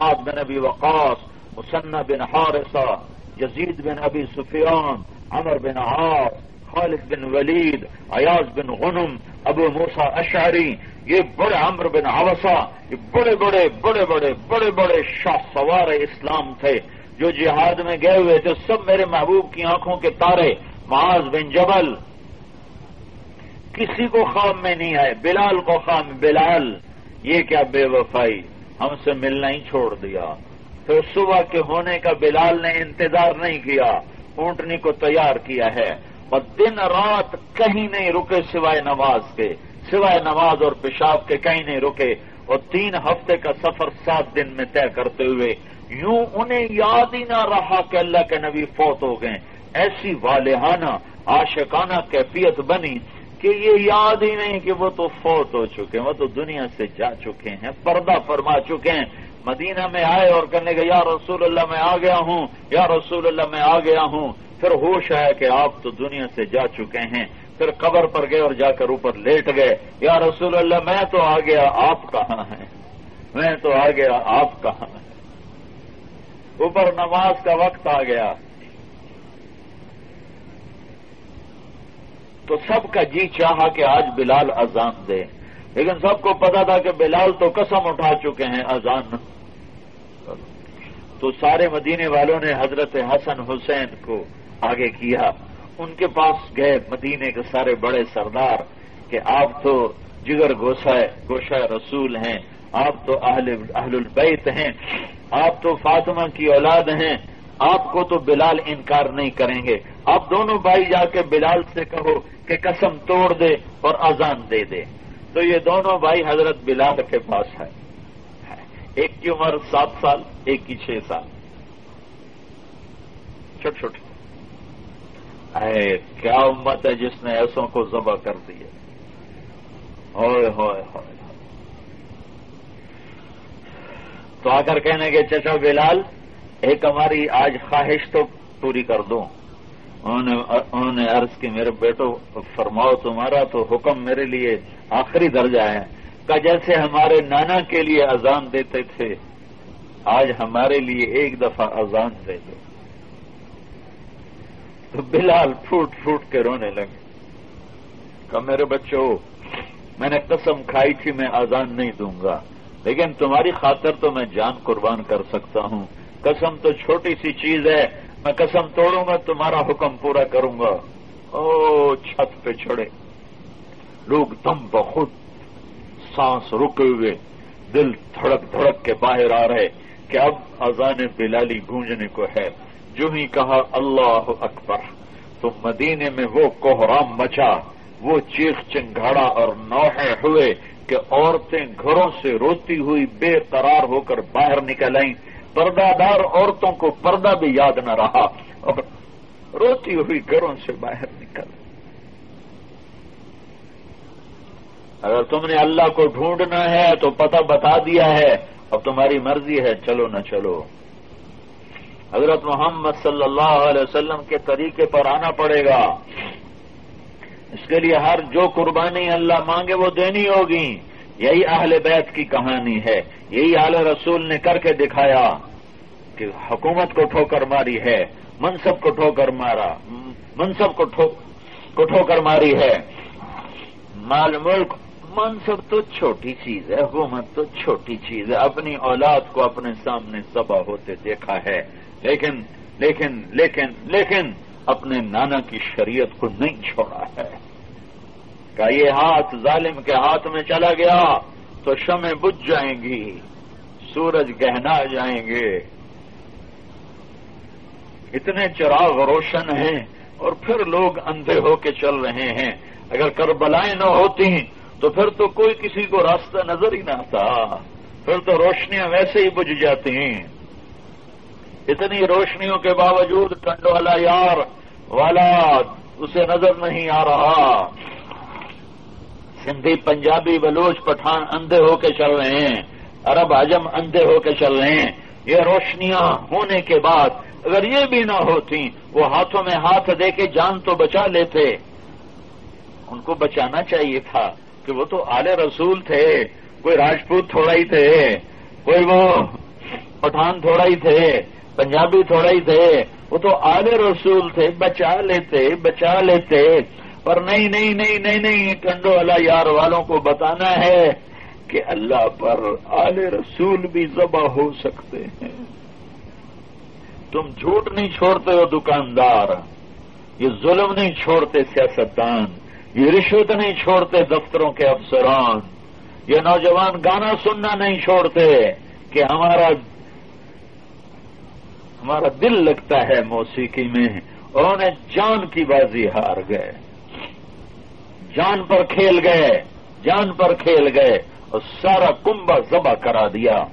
سعد بن ابی وقاص، مسنہ بن حارثہ، یزید بن ابی سفیان، عمر بن عاص، خالد بن ولید ایاز بن غنم، ابو موسا اشعری، یہ بڑے عمر بن حوثہ یہ بڑے بڑے بڑے بڑے بڑے بڑے شاہ سوار اسلام تھے، جو جہاد میں گئے ہوئے تھے سب میرے محبوب کی آنکھوں کے تارے، معاذ بن جبل۔ کسی کو خواب میں نہیں آئے، بلال کو خواب بلال، یہ کیا بے وفائی۔ ہم سے ملنا ہی چھوڑ دیا۔ پھر صبح کے ہونے کا بلال نے انتظار نہیں کیا۔ اونٹنی کو تیار کیا ہے۔ اور دن رات کہیں نہیں رکے سوائے نماز کے۔ سوائے نماز اور پیشاب کے کہیں نہیں رکے۔ اور تین ہفتے کا سفر سات دن میں طے کرتے ہوئے یوں انہیں یاد ہی نہ رہا کہ اللہ کے نبی فوت ہو گئے۔ ایسی والہانہ، عاشقانہ کیفیت بنی۔ کہ یہ یاد ہی نہیں کہ وہ تو فوت ہو چکے ہیں، وہ تو دنیا سے جا چکے ہیں، پردہ فرما چکے ہیں۔ مدینہ میں آئے اور کہنے گئے یا رسول اللہ، میں آ گیا ہوں، یا رسول اللہ، میں آ گیا ہوں۔ پھر ہوش آیا کہ آپ تو دنیا سے جا چکے ہیں۔ پھر قبر پر گئے اور جا کر اوپر لیٹ گئے۔ یا رسول اللہ، میں تو آ گیا، آپ کہاں ہیں؟ میں تو آ گیا، آپ کہاں ہیں؟ اوپر نماز کا وقت آ گیا۔ تو سب کا جی چاہا کہ آج بلال اذان دے۔ لیکن سب کو پتا تھا کہ بلال تو قسم اٹھا چکے ہیں اذان۔ تو سارے مدینے والوں نے حضرت حسن حسین کو آگے کیا۔ ان کے پاس گئے مدینے کے سارے بڑے سردار کہ آپ تو جگر گوسائے گوشہ رسول ہیں، آپ تو اہل اہل البیت ہیں، آپ تو فاطمہ کی اولاد ہیں آپ کو تو بلال انکار نہیں کریں گے۔ آپ دونوں بھائی جا کے بلال سے کہو کہ قسم توڑ دے اور اذان دے دے۔ تو یہ دونوں بھائی حضرت بلال کے پاس ہے ایک کی عمر سات سال، ایک کی چھ سال۔ چھوٹے چھوٹے۔ کیا امت ہے جس نے ایسوں کو ذبح کر دیا؟ ہوئے ہوئے ہوئے۔ تو آ کر کہنے کے چچا بلال ایک ہماری آج خواہش تو پوری کر دوں۔ انہوں نے عرض کی، میرے بیٹو، فرماؤ تمہارا تو حکم میرے لیے آخری درجہ ہے۔ کا جیسے ہمارے نانا کے لیے اذان دیتے تھے، آج ہمارے لیے ایک دفعہ اذان دے دو۔ تو بلال پھوٹ پھوٹ کے رونے لگے۔ کہ میرے بچوں، میں نے قسم کھائی تھی، میں اذان نہیں دوں گا۔ لیکن تمہاری خاطر تو میں جان قربان کر سکتا ہوں۔ قسم تو چھوٹی سی چیز ہے، میں قسم توڑوں گا، تمہارا حکم پورا کروں گا۔ او، چھت پہ چڑھے لوگ دم بخود، سانس رکے ہوئے، دل دھڑک دھڑک کے باہر آ رہے کہ اب اذان بلالی گونجنے کو ہے۔ جو ہی کہا، اللہ اکبر۔ تو مدینے میں وہ کوہرام مچا، وہ چیخ چنگاڑا اور نوحے ہوئے کہ عورتیں گھروں سے روتی ہوئی بے قرار ہو کر باہر نکل آئیں۔ پردہ دار عورتوں کو پردہ بھی یاد نہ رہا۔ اور روتی ہوئی گھروں سے باہر نکل۔ اگر تم نے اللہ کو ڈھونڈنا ہے تو پتہ بتا دیا ہے۔ اب تمہاری مرضی ہے، چلو نہ چلو۔ حضرت محمد صلی اللہ علیہ وسلم کے طریقے پر آنا پڑے گا۔ اس کے لیے ہر جو قربانی اللہ مانگے وہ دینی ہوگی۔ یہی اہل بیت کی کہانی ہے۔ یہی اہل رسول نے کر کے دکھایا کہ حکومت کو ٹھوکر ماری ہے، منصب کو ٹھوکر مارا، منصب کو ٹھوکر ماری ہے۔ مال، ملک، منصب تو چھوٹی چیز ہے، حکومت تو چھوٹی چیز ہے۔ اپنی اولاد کو اپنے سامنے سبا ہوتے دیکھا ہے۔ لیکن لیکن لیکن لیکن اپنے نانا کی شریعت کو نہیں چھوڑا ہے۔ کہ یہ ہاتھ ظالم کے ہاتھ میں چلا گیا تو شمیں بجھ جائیں گی، سورج گہنا جائیں گے۔ اتنے چراغ روشن ہیں اور پھر لوگ اندھے ہو کے چل رہے ہیں۔ اگر کربلائیں نہ ہوتی تو پھر تو کوئی کسی کو راستہ نظر ہی نہ آتا۔ پھر تو روشنیاں ویسے ہی بجھ جاتی ہیں۔ اتنی روشنیوں کے باوجود کنڈ والا یار والا، اسے نظر نہیں آ رہا۔ سندھی پنجابی بلوچ پٹھان اندھے ہو کے چل رہے ہیں، عرب اجم اندھے ہو کے چل رہے ہیں۔ یہ روشنیاں ہونے کے بعد اگر یہ بھی نہ ہوتی وہ ہاتھوں میں ہاتھ دے کے جان تو بچا لیتے۔ ان کو بچانا چاہیے تھا کہ وہ تو آل رسول تھے، کوئی راجپوت تھوڑا ہی تھے، کوئی وہ پٹھان تھوڑا ہی تھے، پنجابی تھوڑا ہی تھے، وہ تو آل رسول تھے، بچا لیتے بچا لیتے۔ پر نہیں نہیں نہیں نہیں نہیں، کنڈو اللہ یار والوں کو بتانا ہے کہ اللہ پر آل رسول بھی ذبح ہو سکتے ہیں۔ تم جھوٹ نہیں چھوڑتے ہو دکاندار، یہ ظلم نہیں چھوڑتے سیاستدان، یہ رشوت نہیں چھوڑتے دفتروں کے افسران، یہ نوجوان گانا سننا نہیں چھوڑتے کہ ہمارا ہمارا دل لگتا ہے موسیقی میں، اور انہیں جان کی بازی ہار گئے۔ جان پر کھیل گئے، جان پر کھیل گئے، اور سارا کنبا ذبح کرا دیا۔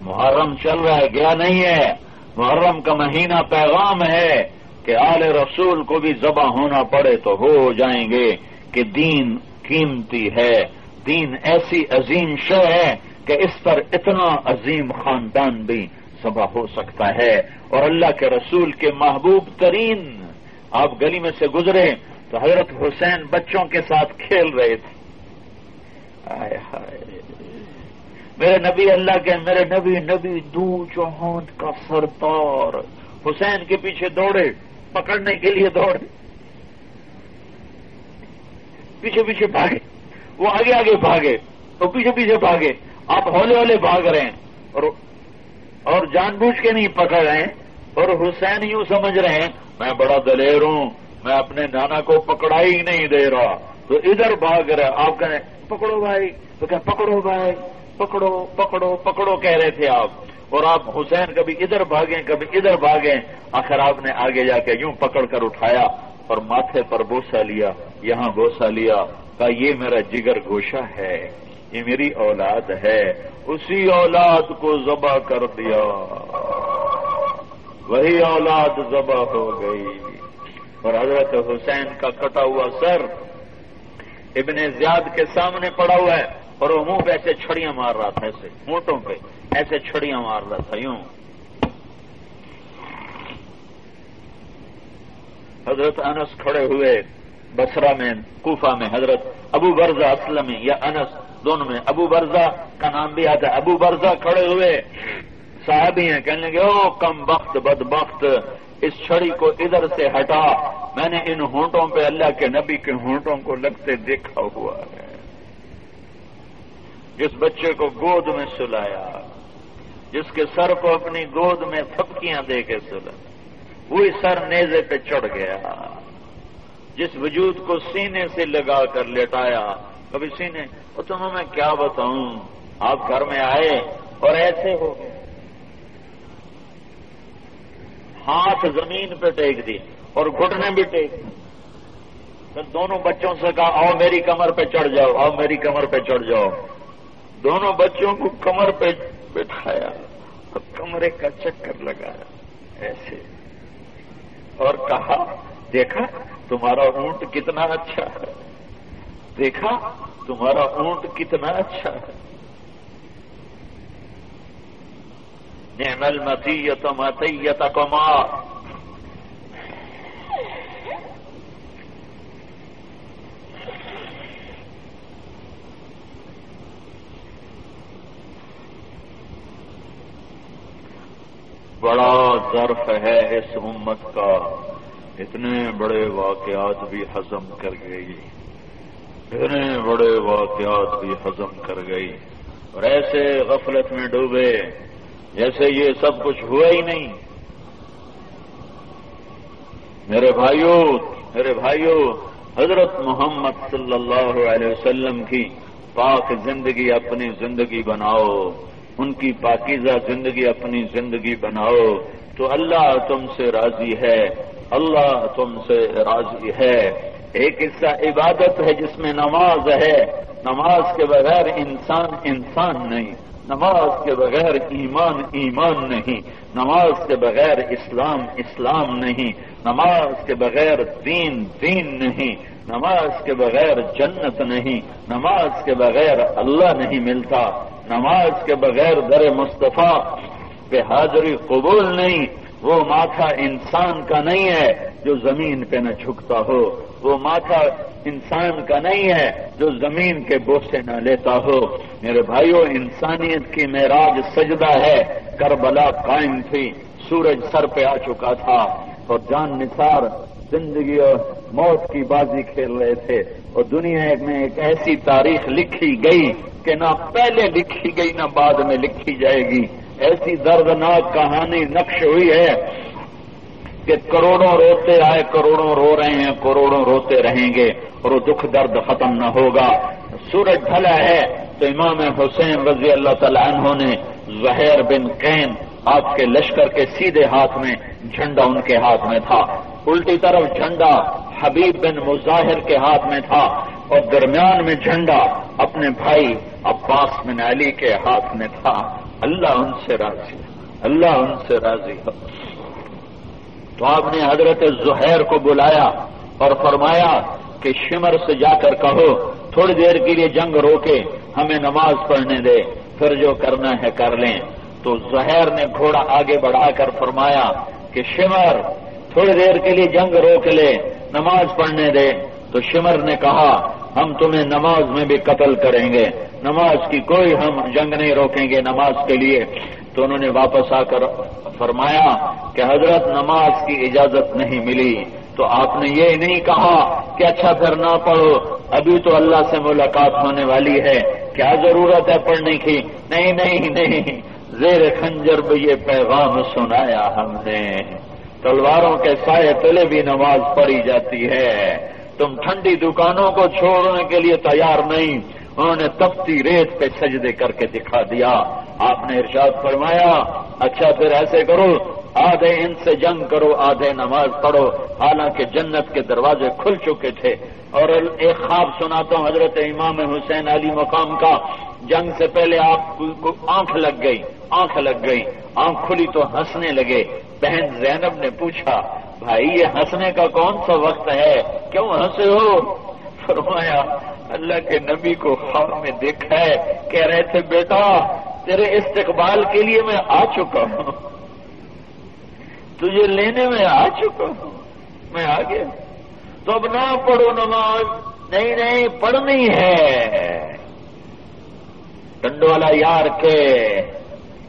محرم چل رہا ہے، گیا نہیں ہے۔ محرم کا مہینہ پیغام ہے کہ آل رسول کو بھی ذبح ہونا پڑے تو ہو جائیں گے کہ دین قیمتی ہے۔ دین ایسی عظیم شے ہے کہ اس پر اتنا عظیم خاندان بھی ذبح ہو سکتا ہے۔ اور اللہ کے رسول کے محبوب ترین، آپ گلی میں سے گزرے تو حضرت حسین بچوں کے ساتھ کھیل رہے تھے۔ آئے ہائے۔ میرے نبی اللہ کے، میرے نبی نبی دو چوہان کا سردار۔ حسین کے پیچھے دوڑے، پکڑنے کے لیے دوڑے۔ پیچھے پیچھے بھاگے۔ وہ آگے آگے بھاگے۔ تو پیچھے پیچھے بھاگے۔ آپ ہولے ہولے بھاگ رہے ہیں۔ اور اور جان بوجھ کے نہیں پکڑ رہے ہیں۔ اور حسین یوں سمجھ رہے ہیں، میں بڑا دلیر ہوں۔ میں اپنے نانا کو پکڑائی نہیں دے رہا۔ تو ادھر بھاگ رہے آپ کہیں، پکڑو بھائی تو کہ پکڑو بھائی پکڑو پکڑو پکڑو کہہ رہے تھے آپ۔ اور آپ حسین کبھی ادھر بھاگیں، کبھی ادھر بھاگیں۔ آخر آپ نے آگے جا کے یوں پکڑ کر اٹھایا اور ماتھے پر بوسا لیا، یہاں بوسا لیا۔ کہا، یہ میرا جگر گوشہ ہے، یہ میری اولاد ہے، اسی اولاد کو ذبح کر دیا۔ وہی اولاد ذبح ہو گئی۔ اور حضرت حسین کا کٹا ہوا سر ابن زیاد کے سامنے پڑا ہوا ہے اور وہ منہ پہ ایسے چھڑیاں مار رہا تھا ایسے موٹوں پہ ایسے چھڑیاں مار رہا تھا، یوں۔ حضرت انس کھڑے ہوئے بسرا میں، کوفہ میں، حضرت ابو برزا اسلم یا انس، دونوں میں، ابو برزا کا نام بھی آتا ہے، ابو برزا کھڑے ہوئے صاحبی ہیں، کہنے لگے، او کم بخت، بد بخت اس چھڑی کو ادھر سے ہٹا۔ میں نے ان ہونٹوں پہ اللہ کے نبی کے ہونٹوں کو لگتے دیکھا ہوا ہے۔ جس بچے کو گود میں سلایا، جس کے سر کو اپنی گود میں تھپکیاں دے کے سلا، وہی سر نیزے پہ چڑھ گیا۔ جس وجود کو سینے سے لگا کر لٹایا کبھی سینے وہ تمہیں میں کیا بتاؤں؟ آپ گھر میں آئے اور ایسے ہو گئے۔ ہاتھ زمین پہ ٹیک دی اور گھٹنے بھی ٹیک دی۔ دونوں بچوں سے کہا، آؤ میری کمر پہ چڑھ جاؤ، آؤ میری کمر پہ چڑھ جاؤ۔ دونوں بچوں کو کمر پہ بٹھایا اور کمرے کا چکر لگایا، ایسے۔ اور کہا، دیکھا، تمہارا اونٹ کتنا اچھا ہے۔ دیکھا، تمہارا اونٹ کتنا اچھا ہے۔ نعم متیت متیت کمار بڑا ظرف ہے اس امت کا، اتنے بڑے واقعات بھی ہزم کر گئی۔ اتنے بڑے واقعات بھی ہزم کر گئی۔ اور ایسے غفلت میں ڈوبے۔ جیسے یہ سب کچھ ہوا ہی نہیں۔ میرے بھائیوں میرے بھائیوں حضرت محمد صلی اللہ علیہ وسلم کی پاک زندگی اپنی زندگی بناؤ، ان کی پاکیزہ زندگی اپنی زندگی بناؤ۔ تو اللہ تم سے راضی ہے، اللہ تم سے راضی ہے۔ ایک حصہ عبادت ہے جس میں نماز ہے، نماز کے بغیر انسان انسان نہیں۔ نماز کے بغیر ایمان ایمان نہیں، نماز کے بغیر اسلام اسلام نہیں، نماز کے بغیر دین دین نہیں، نماز کے بغیر جنت نہیں، نماز کے بغیر اللہ نہیں ملتا، نماز کے بغیر در مصطفیٰ پہ حاضری قبول نہیں، وہ ماتھا انسان کا نہیں ہے جو زمین پہ نہ جھکتا ہو، وہ ماتھا انسان کا نہیں ہے جو زمین کے بوسے نہ لیتا ہو۔ میرے بھائیوں انسانیت کی معراج سجدہ ہے۔ کربلا قائم تھی۔ سورج سر پہ آ چکا تھا۔ اور جان نثار زندگی اور موت کی بازی کھیل رہے تھے۔ اور دنیا میں ایک ایسی تاریخ لکھی گئی کہ نہ پہلے لکھی گئی، نہ بعد میں لکھی جائے گی۔ ایسی دردناک کہانی نقش ہوئی ہے۔ کہ کروڑوں روتے آئے، کروڑوں رو رہے ہیں، کروڑوں روتے رہیں گے اور وہ دکھ درد ختم نہ ہوگا۔ سورج ڈھلا ہے تو امام حسین رضی اللہ تعالیٰ عنہ نے زہیر بن قین آپ کے لشکر کے سیدھے ہاتھ میں، جھنڈا ان کے ہاتھ میں تھا۔ الٹی طرف جھنڈا حبیب بن مظاہر کے ہاتھ میں تھا اور درمیان میں جھنڈا اپنے بھائی عباس بن علی کے ہاتھ میں تھا۔ اللہ ان سے راضی اللہ ان سے راضی ہو تو آپ نے حضرت زہیر کو بلایا اور فرمایا کہ شمر سے جا کر کہو، تھوڑی دیر کے لیے جنگ روکے، ہمیں نماز پڑھنے دے، پھر جو کرنا ہے کر لیں۔ تو زہیر نے گھوڑا آگے بڑھا کر فرمایا کہ شمر، تھوڑی دیر کے لیے جنگ روک لے، نماز پڑھنے دے۔ تو شمر نے کہا، ہم تمہیں نماز میں بھی قتل کریں گے، نماز کی کوئی ہم جنگ نہیں روکیں گے، نماز کے لیے۔ تو انہوں نے واپس آ کر فرمایا کہ حضرت نماز کی اجازت نہیں ملی۔ تو آپ نے یہ نہیں کہا کہ اچھا پھر نہ پڑھو۔ ابھی تو اللہ سے ملاقات ہونے والی ہے۔ کیا ضرورت ہے پڑھنے کی؟ نہیں نہیں نہیں۔ زیر خنجر بھی یہ پیغام سنایا ہم نے۔ تلواروں کے سائے تلے بھی نماز پڑھی جاتی ہے۔ تم ٹھنڈی دکانوں کو چھوڑنے کے لیے تیار نہیں۔ انہوں نے تپتی ریت پہ سجدے کر کے دکھا دیا۔ آپ نے ارشاد فرمایا اچھا پھر ایسے کرو، آدھے ان سے جنگ کرو، آدھے نماز پڑھو۔ حالانکہ جنت کے دروازے کھل چکے تھے۔ اور ایک خواب سناتا ہوں حضرت امام حسین علی مقام کا۔ جنگ سے پہلے آپ کو آنکھ لگ گئی، آنکھ لگ گئی۔ آنکھ کھلی تو ہنسنے لگے۔ بہن زینب نے پوچھا، بھائی، یہ ہنسنے کا کون سا وقت ہے؟ کیوں ہنسے ہو؟ فرمایا اللہ کے نبی کو خواب میں دیکھا ہے، کہہ رہے تھے، بیٹا، تیرے استقبال کے لیے میں آ چکا ہوں۔ تجھے لینے میں آ چکا ہوں۔ میں آ گیا۔ تو اب نہ پڑھو نماز۔ نہیں نہیں، پڑھنی ہے۔ ڈنڈ والا یار کے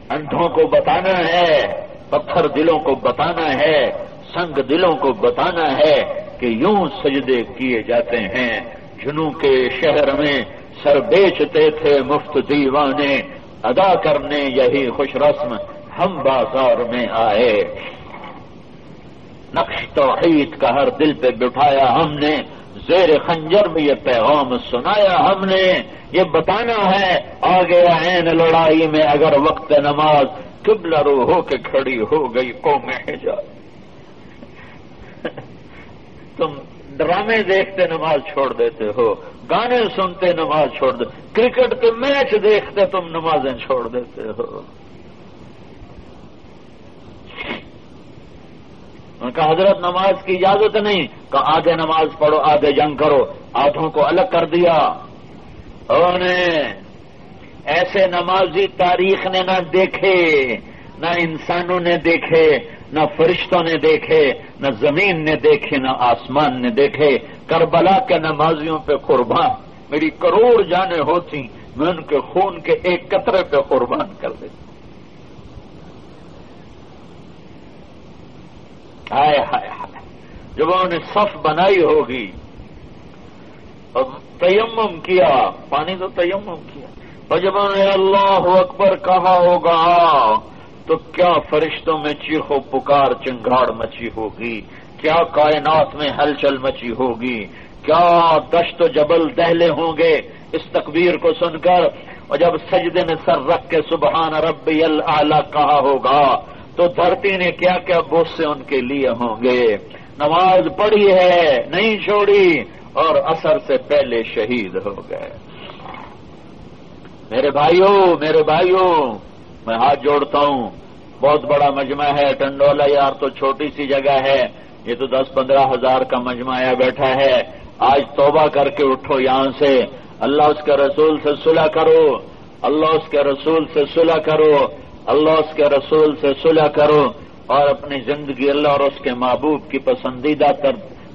انٹوں کو بتانا ہے، پتھر دلوں کو بتانا ہے، سنگ دلوں کو بتانا ہے کہ یوں سجدے کیے جاتے ہیں۔ جنو کے شہر میں سر بیچتے تھے مفت دیوانے، ادا کرنے یہی خوش رسم ہم بازار میں آئے۔ نقش توحید کا ہر دل پہ بٹھایا ہم نے، زیر خنجر میں یہ پیغام سنایا ہم نے۔ یہ بتانا ہے، آگے عین لڑائی میں اگر وقت نماز قبلہ رو ہو کے کھڑی ہو گئی قوم حجاز۔ تم ڈرامے دیکھتے نماز چھوڑ دیتے ہو، گانے سنتے نماز چھوڑ دیتے کرکٹ کے میچ دیکھتے تم نمازیں چھوڑ دیتے ہو۔ ان کا حضرت، نماز کی اجازت نہیں کہ آدھے نماز پڑھو آدھے جنگ کرو آدھوں کو الگ کر دیا۔ انہوں نے ایسے نمازی تاریخ نے نہ دیکھے، نہ انسانوں نے دیکھے نہ فرشتوں نے دیکھے، نہ زمین نے دیکھے، نہ آسمان نے دیکھے۔ کربلا کے نمازیوں پہ قربان، میری کروڑ جانیں ہوتی میں ان کے خون کے ایک قطرے پہ قربان کر دیتا ہائے ہائے ہائے، جب انہوں نے صف بنائی ہوگی اور تیمم کیا، پانی تو تیمم کیا۔ اور جب انہوں نے اللہ اکبر کہا ہوگا تو کیا فرشتوں میں چیخو پکار چنگاڑ مچی ہوگی؟ کیا کائنات میں ہلچل مچی ہوگی؟ کیا دشت و جبل دہلے ہوں گے؟ اس تکبیر کو سن کر، اور جب سجدے میں سر رکھ کے سبحان ربی اللہ کہا ہوگا، تو دھرتی نے کیا کیا بوس سے ان کے لیے ہوں گے؟ نماز پڑھی ہے، نہیں چھوڑی، اور اثر سے پہلے شہید ہو گئے۔ میرے بھائیوں میرے بھائیوں میں ہاتھ جوڑتا ہوں۔ بہت بڑا مجمع ہے ٹنڈولا یار تو چھوٹی سی جگہ ہے۔ یہ تو دس پندرہ ہزار کا مجمع ہے بیٹھا ہے۔ آج توبہ کر کے اٹھو یہاں سے۔ اللہ اس کے رسول سے صلح کرو۔ اللہ اس کے رسول سے صلح کرو۔ اللہ اس کے رسول سے صلح کرو۔ اور اپنی زندگی اللہ اور اس کے محبوب کی پسندیدہ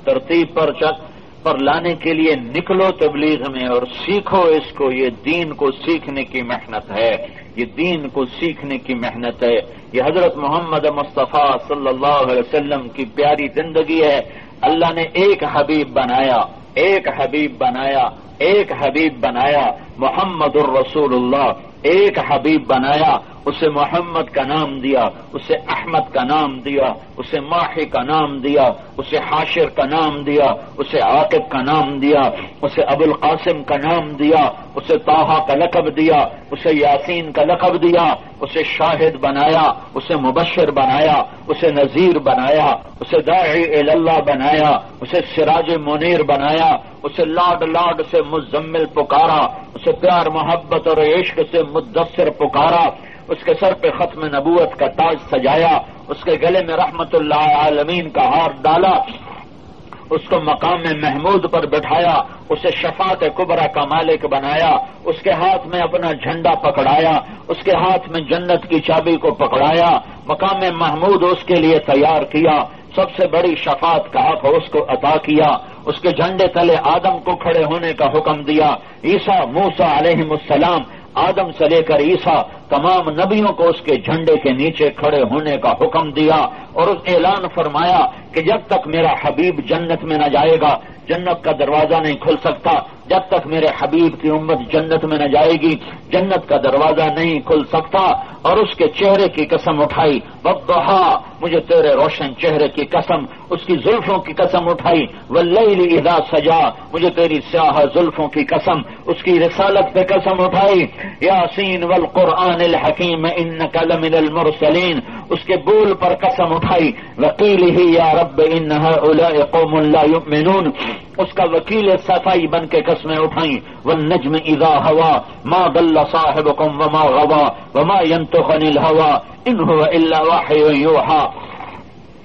ترتیب پر چک پر لانے کے لیے نکلو تبلیغ میں اور سیکھو اس کو، یہ دین کو سیکھنے کی محنت ہے۔ یہ دین کو سیکھنے کی محنت ہے۔ یہ حضرت محمد مصطفیٰ صلی اللہ علیہ وسلم کی پیاری زندگی ہے۔ اللہ نے ایک حبیب بنایا، ایک حبیب بنایا، ایک حبیب بنایا۔ محمد الرسول اللہ، ایک حبیب بنایا۔ اسے محمد کا نام دیا، اسے احمد کا نام دیا، اسے ماہی کا نام دیا، اسے حاشر کا نام دیا، اسے عاقب کا نام دیا، اسے ابو القاسم کا نام دیا، اسے تاہا کا لقب دیا، اسے یاسین کا لقب دیا، اسے شاہد بنایا، اسے مبشر بنایا، اسے نذیر بنایا، اسے داعی اللہ بنایا، اسے سراج منیر بنایا، اسے لاڈ لاڈ سے مزمل پکارا، اسے پیار محبت اور عشق سے مدثر پکارا اس کے سر پہ ختم نبوت کا تاج سجایا، اس کے گلے میں رحمت اللہ عالمین کا ہار ڈالا، اس کو مقام محمود پر بٹھایا، اسے شفاعت کبرا کا مالک بنایا، اس کے ہاتھ میں اپنا جھنڈا پکڑایا، اس کے ہاتھ میں جنت کی چابی کو پکڑایا، مقام محمود اس کے لیے تیار کیا، سب سے بڑی شفاعت کا حق اس کو عطا کیا، اس کے جھنڈے تلے آدم کو کھڑے ہونے کا حکم دیا عیسا موسا علیہ السلام، آدم سے لے کر عیسا تمام نبیوں کو اس کے جھنڈے کے نیچے کھڑے ہونے کا حکم دیا اور اس اعلان فرمایا کہ جب تک میرا حبیب جنت میں نہ جائے گا، جنت کا دروازہ نہیں کھل سکتا۔ جب تک میرے حبیب کی امت جنت میں نہ جائے گی، جنت کا دروازہ نہیں کھل سکتا۔ اور اس کے چہرے کی قسم اٹھائی۔ ببا مجھے تیرے روشن چہرے کی قسم، اس کی زلفوں کی قسم اٹھائی۔ ولی ادا سجا مجھے تیری سیاہ زلفوں کی قسم، اس کی رسالت پہ قسم اٹھائی۔ یاسین والقرآن الحکیم ان لمن المرسلین۔ اس کے بول پر قسم اٹھائی وکیل ہی یا رب، ان قوم لا يؤمنون اس کا وکیل صفائی بن کے قسمیں اٹھائیں وہ نجم ادا ہوا ماں گل صاحبکم وما غوا، وما ينتخن الهوى ان هو الا وحي يوحى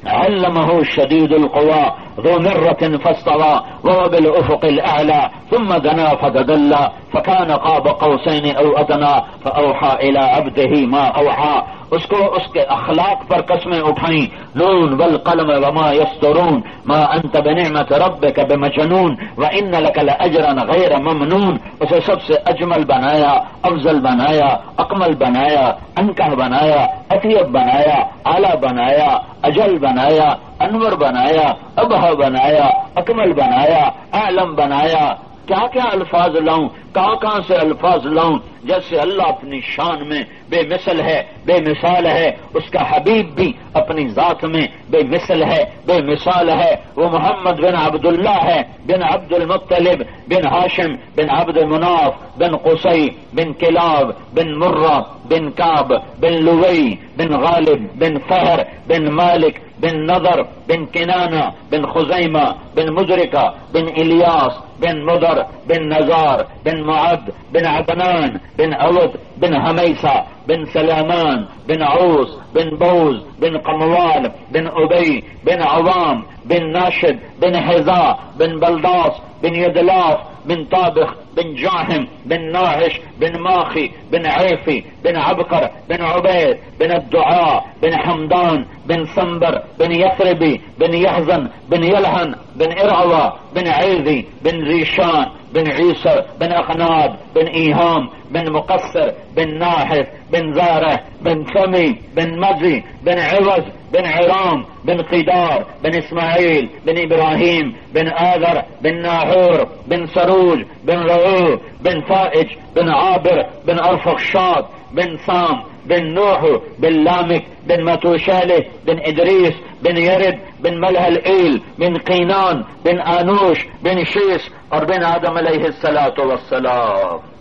علمه شديد القوى ذو مرة فاستوى وهو بالأفق الأعلى، ثم دنا فتدلى، فكان قاب قوسين أو أدنى، فأوحى إلى عبده ما أوحى. اس کو اس کے اخلاق پر قسمیں اٹھائیں، نون بل قلم وما یسترون ما انت بنعمت ربك بمجنون وان لك لاجرا غیر ممنون. اسے سب سے اجمل بنایا افضل بنایا اکمل بنایا انکہ بنایا اطیب بنایا اعلی بنایا اجل بنایا انور بنایا ابہ بنایا، اکمل بنایا عالم بنایا۔ کیا کیا الفاظ لاؤں کہاں کہاں سے الفاظ لاؤں؟ جیسے اللہ اپنی شان میں بے مثل ہے، بے مثال ہے، اس کا حبیب بھی اپنی ذات میں بے مثل ہے، بے مثال ہے۔ وہ محمد بن عبداللہ ہے، بن عبد المطلب بن ہاشم بن عبد مناف بن قسئی بن کلاب، بن مرہ، بن کاب بن لوئی بن غالب، بن فہر، بن مالک بن نظر بن کنانا بن خزیمہ، بن مزرکہ، بن الیاس، بن مدر بن نزار، بن معد، بن عدنان، بن اود، بن حمیسہ بن سلامان بن عوس، بن بوز، بن قموال، بن ابي بن عوام، بن ناشد، بن حذاء بن بلداس، بن يدلاف بن طابخ، بن جاهم، بن ناهش، بن ماخي، بن عيفي، بن عبقر، بن عبيد، بن الدعاء، بن حمدان، بن سنبر بن يثربي، بن يحزن بن يلهن، بن إرعوى بن عيذي، بن ريشان بن عيسر بن أخناد بن إيهام بن مقصر، بن ناحف بن زاره بن ثمي بن مزي بن عوز بن عرام، بن قدار، بن إسماعيل بن إبراهيم بن آذر، بن ناحور بن سروج بن رعو، بن فائج، بن عابر، بن أرفخشاد بن سام، بن نوح، بن لامك بن متوشاله بن إدريس بن يرد بن ملها الإيل بن قينان بن آنوش، بن شيس اور بن آدم علیہ السلاۃ وسلام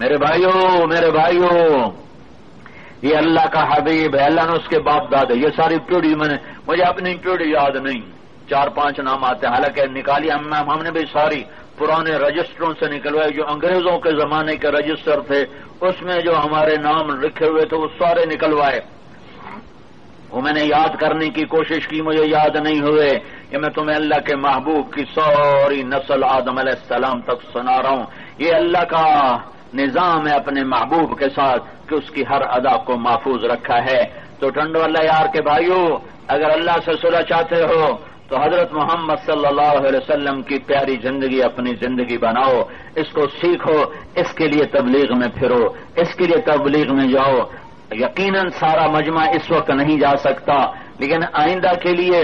میرے بھائیوں میرے بھائیوں، یہ اللہ کا حبیب ہے، اللہ نے اس کے باپ دادے، یہ ساری پیڑھی میں نے، مجھے اپنی پیڑھی یاد نہیں۔ چار پانچ نام آتے ہیں، حالانکہ نکالی ہم ہم نے بھی ساری پرانے رجسٹروں سے نکلوائے جو انگریزوں کے زمانے کے رجسٹر تھے، اس میں جو ہمارے نام لکھے ہوئے تھے، وہ سارے نکلوائے۔ وہ میں نے یاد کرنے کی کوشش کی، مجھے یاد نہیں ہوئے کہ میں تمہیں اللہ کے محبوب کی سوری نسل آدم علیہ السلام تک سنا رہا ہوں۔ یہ اللہ کا نظام ہے اپنے محبوب کے ساتھ کہ اس کی ہر ادا کو محفوظ رکھا ہے۔ تو ٹنڈ اللہ یار کے بھائیوں اگر اللہ سے صلح چاہتے ہو تو حضرت محمد صلی اللہ علیہ وسلم کی پیاری زندگی، اپنی زندگی بناؤ۔ اس کو سیکھو، اس کے لیے تبلیغ میں پھرو۔ اس کے لیے تبلیغ میں جاؤ۔ یقیناً سارا مجمع اس وقت نہیں جا سکتا، لیکن آئندہ کے لیے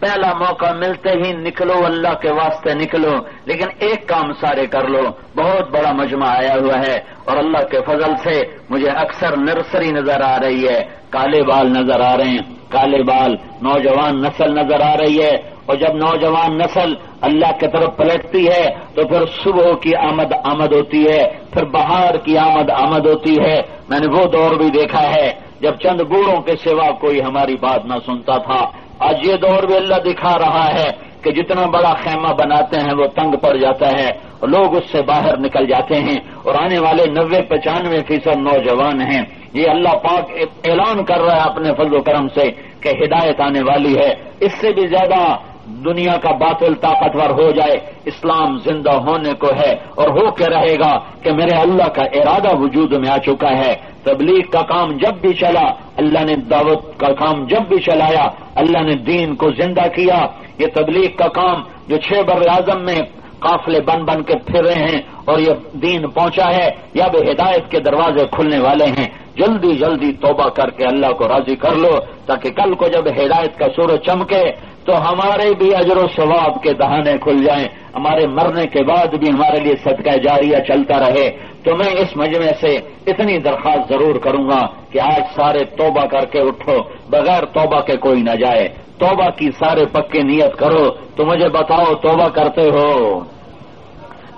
پہلا موقع ملتے ہی نکلو، اللہ کے واسطے نکلو، لیکن ایک کام سارے کر لو۔ بہت بڑا مجمع آیا ہوا ہے اور اللہ کے فضل سے مجھے اکثر نرسری نظر آ رہی ہے، کالے بال نظر آ رہے ہیں، کالے بال نوجوان نسل نظر آ رہی ہے۔ اور جب نوجوان نسل اللہ کی طرف پلٹتی ہے تو پھر صبح کی آمد آمد ہوتی ہے، پھر بہار کی آمد آمد ہوتی ہے۔ میں نے وہ دور بھی دیکھا ہے جب چند بوڑھوں کے سوا کوئی ہماری بات نہ سنتا تھا۔ آج یہ دور بھی اللہ دکھا رہا ہے کہ جتنا بڑا خیمہ بناتے ہیں وہ تنگ پڑ جاتا ہے اور لوگ اس سے باہر نکل جاتے ہیں اور آنے والے نوے پچانوے فیصد نوجوان ہیں۔ یہ اللہ پاک اعلان کر رہا ہے اپنے فضل و کرم سے کہ ہدایت آنے والی ہے۔ اس سے بھی زیادہ دنیا کا باطل طاقتور ہو جائے، اسلام زندہ ہونے کو ہے اور ہو کے رہے گا کہ میرے اللہ کا ارادہ وجود میں آ چکا ہے۔ تبلیغ کا کام جب بھی چلا، اللہ نے دعوت کا کام جب بھی چلایا، اللہ نے دین کو زندہ کیا۔ یہ تبلیغ کا کام جو چھ بر اعظم میں قافلے بن بن کے پھر رہے ہیں اور یہ دین پہنچا ہے، یا بھی ہدایت کے دروازے کھلنے والے ہیں۔ جلدی جلدی توبہ کر کے اللہ کو راضی کر لو، تاکہ کل کو جب ہدایت کا سورج چمکے تو ہمارے بھی اجر و ثواب کے دہانے کھل جائیں۔ ہمارے مرنے کے بعد بھی ہمارے لیے صدقہ جاریہ چلتا رہے۔ تو میں اس مجمع سے اتنی درخواست ضرور کروں گا کہ آج سارے توبہ کر کے اٹھو، بغیر توبہ کے کوئی نہ جائے۔ توبہ کی سارے پکی نیت کرو۔ تو مجھے بتاؤ، توبہ کرتے ہو؟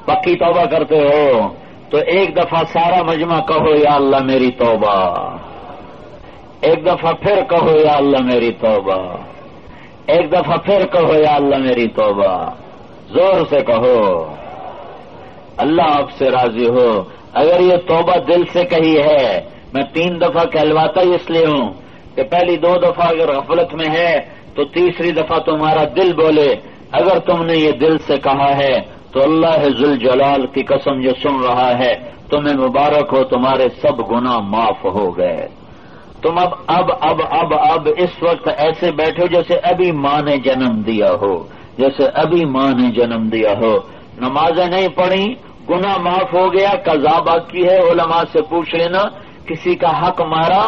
پکی توبہ کرتے ہو؟ تو ایک دفعہ سارا مجمع کہو، یا اللہ میری توبہ۔ ایک دفعہ پھر کہو، یا اللہ میری توبہ۔ ایک دفعہ پھر کہو، یا اللہ میری توبہ۔ زور سے کہو۔ اللہ آپ سے راضی ہو۔ اگر یہ توبہ دل سے کہی ہے، میں تین دفعہ کہلواتا ہی اس لیے ہوں کہ پہلی دو دفعہ اگر غفلت میں ہے، تو تیسری دفعہ تمہارا دل بولے، اگر تم نے یہ دل سے کہا ہے تو اللہ ذل جلال کی قسم جو سن رہا ہے، تمہیں مبارک ہو، تمہارے سب گنا معاف ہو گئے۔ تم اب اب اب اب اب اس وقت ایسے بیٹھو جیسے ابھی ماں نے جنم دیا ہو، جیسے ابھی ماں نے جنم دیا ہو۔ نمازیں نہیں پڑھی گنا معاف ہو گیا، قضا باقی ہے، علماء سے پوچھ لینا، کسی کا حق مارا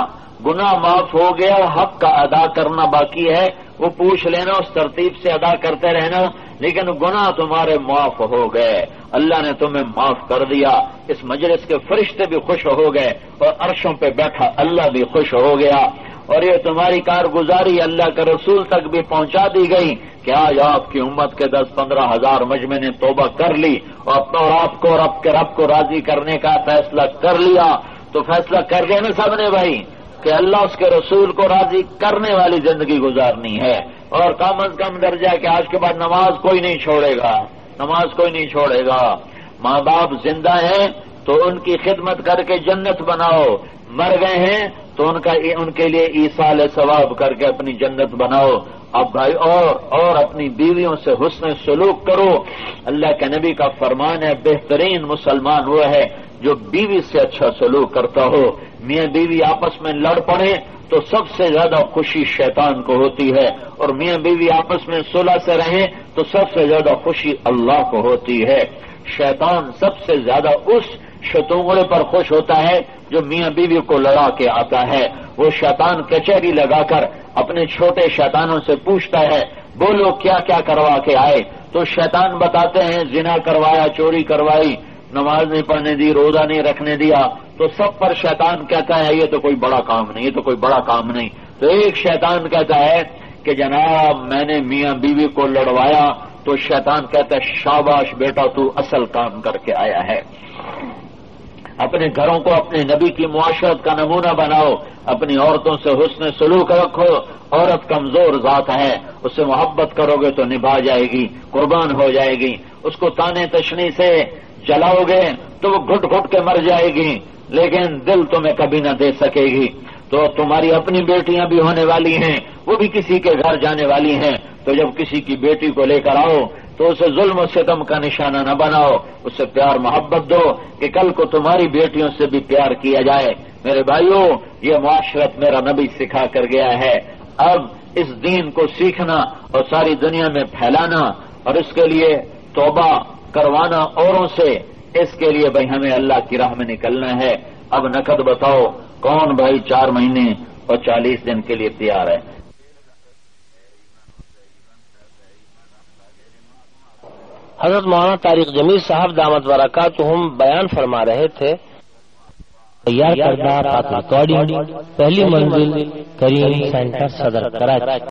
گنا معاف ہو گیا، حق کا ادا کرنا باقی ہے۔ وہ پوچھ لینا، اس ترتیب سے ادا کرتے رہنا لیکن گنا تمہارے معاف ہو گئے۔ اللہ نے تمہیں معاف کر دیا۔ اس مجلس کے فرشتے بھی خوش ہو گئے اور عرشوں پہ بیٹھا اللہ بھی خوش ہو گیا۔ اور یہ تمہاری کارگزاری اللہ کے رسول تک بھی پہنچا دی گئی کہ آج آپ کی امت کے دس پندرہ ہزار مجمع نے توبہ کر لی اور آپ کو اور رب کے رب کو راضی کرنے کا فیصلہ کر لیا۔ تو فیصلہ کر گئے نا سب نے بھائی کہ اللہ اس کے رسول کو راضی کرنے والی زندگی گزارنی ہے۔ اور کم از کم درجہ کہ آج کے بعد نماز کوئی نہیں چھوڑے گا۔ نماز کوئی نہیں چھوڑے گا۔ ماں باپ زندہ ہیں تو ان کی خدمت کر کے جنت بناؤ۔ مر گئے ہیں تو ان کا ان کے لیے ایسال ثواب کر کے اپنی جنت بناؤ۔ اب بھائی اور اور اپنی بیویوں سے حسن سلوک کرو۔ اللہ کے نبی کا فرمان ہے، بہترین مسلمان وہ ہے جو بیوی سے اچھا سلوک کرتا ہو۔ میاں بیوی آپس میں لڑ پڑے تو سب سے زیادہ خوشی شیطان کو ہوتی ہے اور میاں بیوی آپس میں صلح سے رہیں تو سب سے زیادہ خوشی اللہ کو ہوتی ہے۔ شیطان سب سے زیادہ اس شتونگڑے پر خوش ہوتا ہے جو میاں بیوی کو لڑا کے آتا ہے۔ وہ شیطان کچہری لگا کر اپنے چھوٹے شیطانوں سے پوچھتا ہے، بولو کیا کیا کروا کے آئے؟ تو شیطان بتاتے ہیں، زنا کروایا، چوری کروائی، نماز نہیں پڑھنے دی، روزہ نہیں رکھنے دیا تو سب پر شیطان کہتا ہے، یہ تو کوئی بڑا کام نہیں، یہ تو کوئی بڑا کام نہیں۔ تو ایک شیطان کہتا ہے کہ جناب، میں نے میاں بیوی کو لڑوایا تو شیطان کہتا ہے، شاباش بیٹا تو اصل کام کر کے آیا ہے۔ اپنے گھروں کو، اپنے نبی کی معاشرت کا نمونہ بناؤ، اپنی عورتوں سے حسن سلوک رکھو۔ عورت کمزور ذات ہے اس سے محبت کرو گے تو نبھا جائے گی، قربان ہو جائے گی۔ اس کو تانے تشنی سے جلاؤ گے تو وہ گھٹ گھٹ کے مر جائے گی۔ لیکن دل تمہیں کبھی نہ دے سکے گی۔ تو تمہاری اپنی بیٹیاں بھی ہونے والی ہیں، وہ بھی کسی کے گھر جانے والی ہیں۔ تو جب کسی کی بیٹی کو لے کر آؤ، تو اسے ظلم و ستم کا نشانہ نہ بناؤ۔ اسے پیار محبت دو کہ کل کو تمہاری بیٹیوں سے بھی پیار کیا جائے۔ میرے بھائیوں یہ معاشرت میرا نبی سکھا کر گیا ہے۔ اب اس دین کو سیکھنا اور ساری دنیا میں پھیلانا اور اس کے لیے توبہ کروانا اوروں سے اس کے لیے بھائی ہمیں اللہ کی راہ میں نکلنا ہے۔ اب نقد بتاؤ، کون بھائی چار مہینے اور چالیس دن کے لیے تیار ہے؟ حضرت مولانا طارق جمیل صاحب دامت برکات ہم بیان فرما رہے تھے، تیار کردہ ریکارڈنگ پہلی منزل کریم سینٹر صدر کراچی۔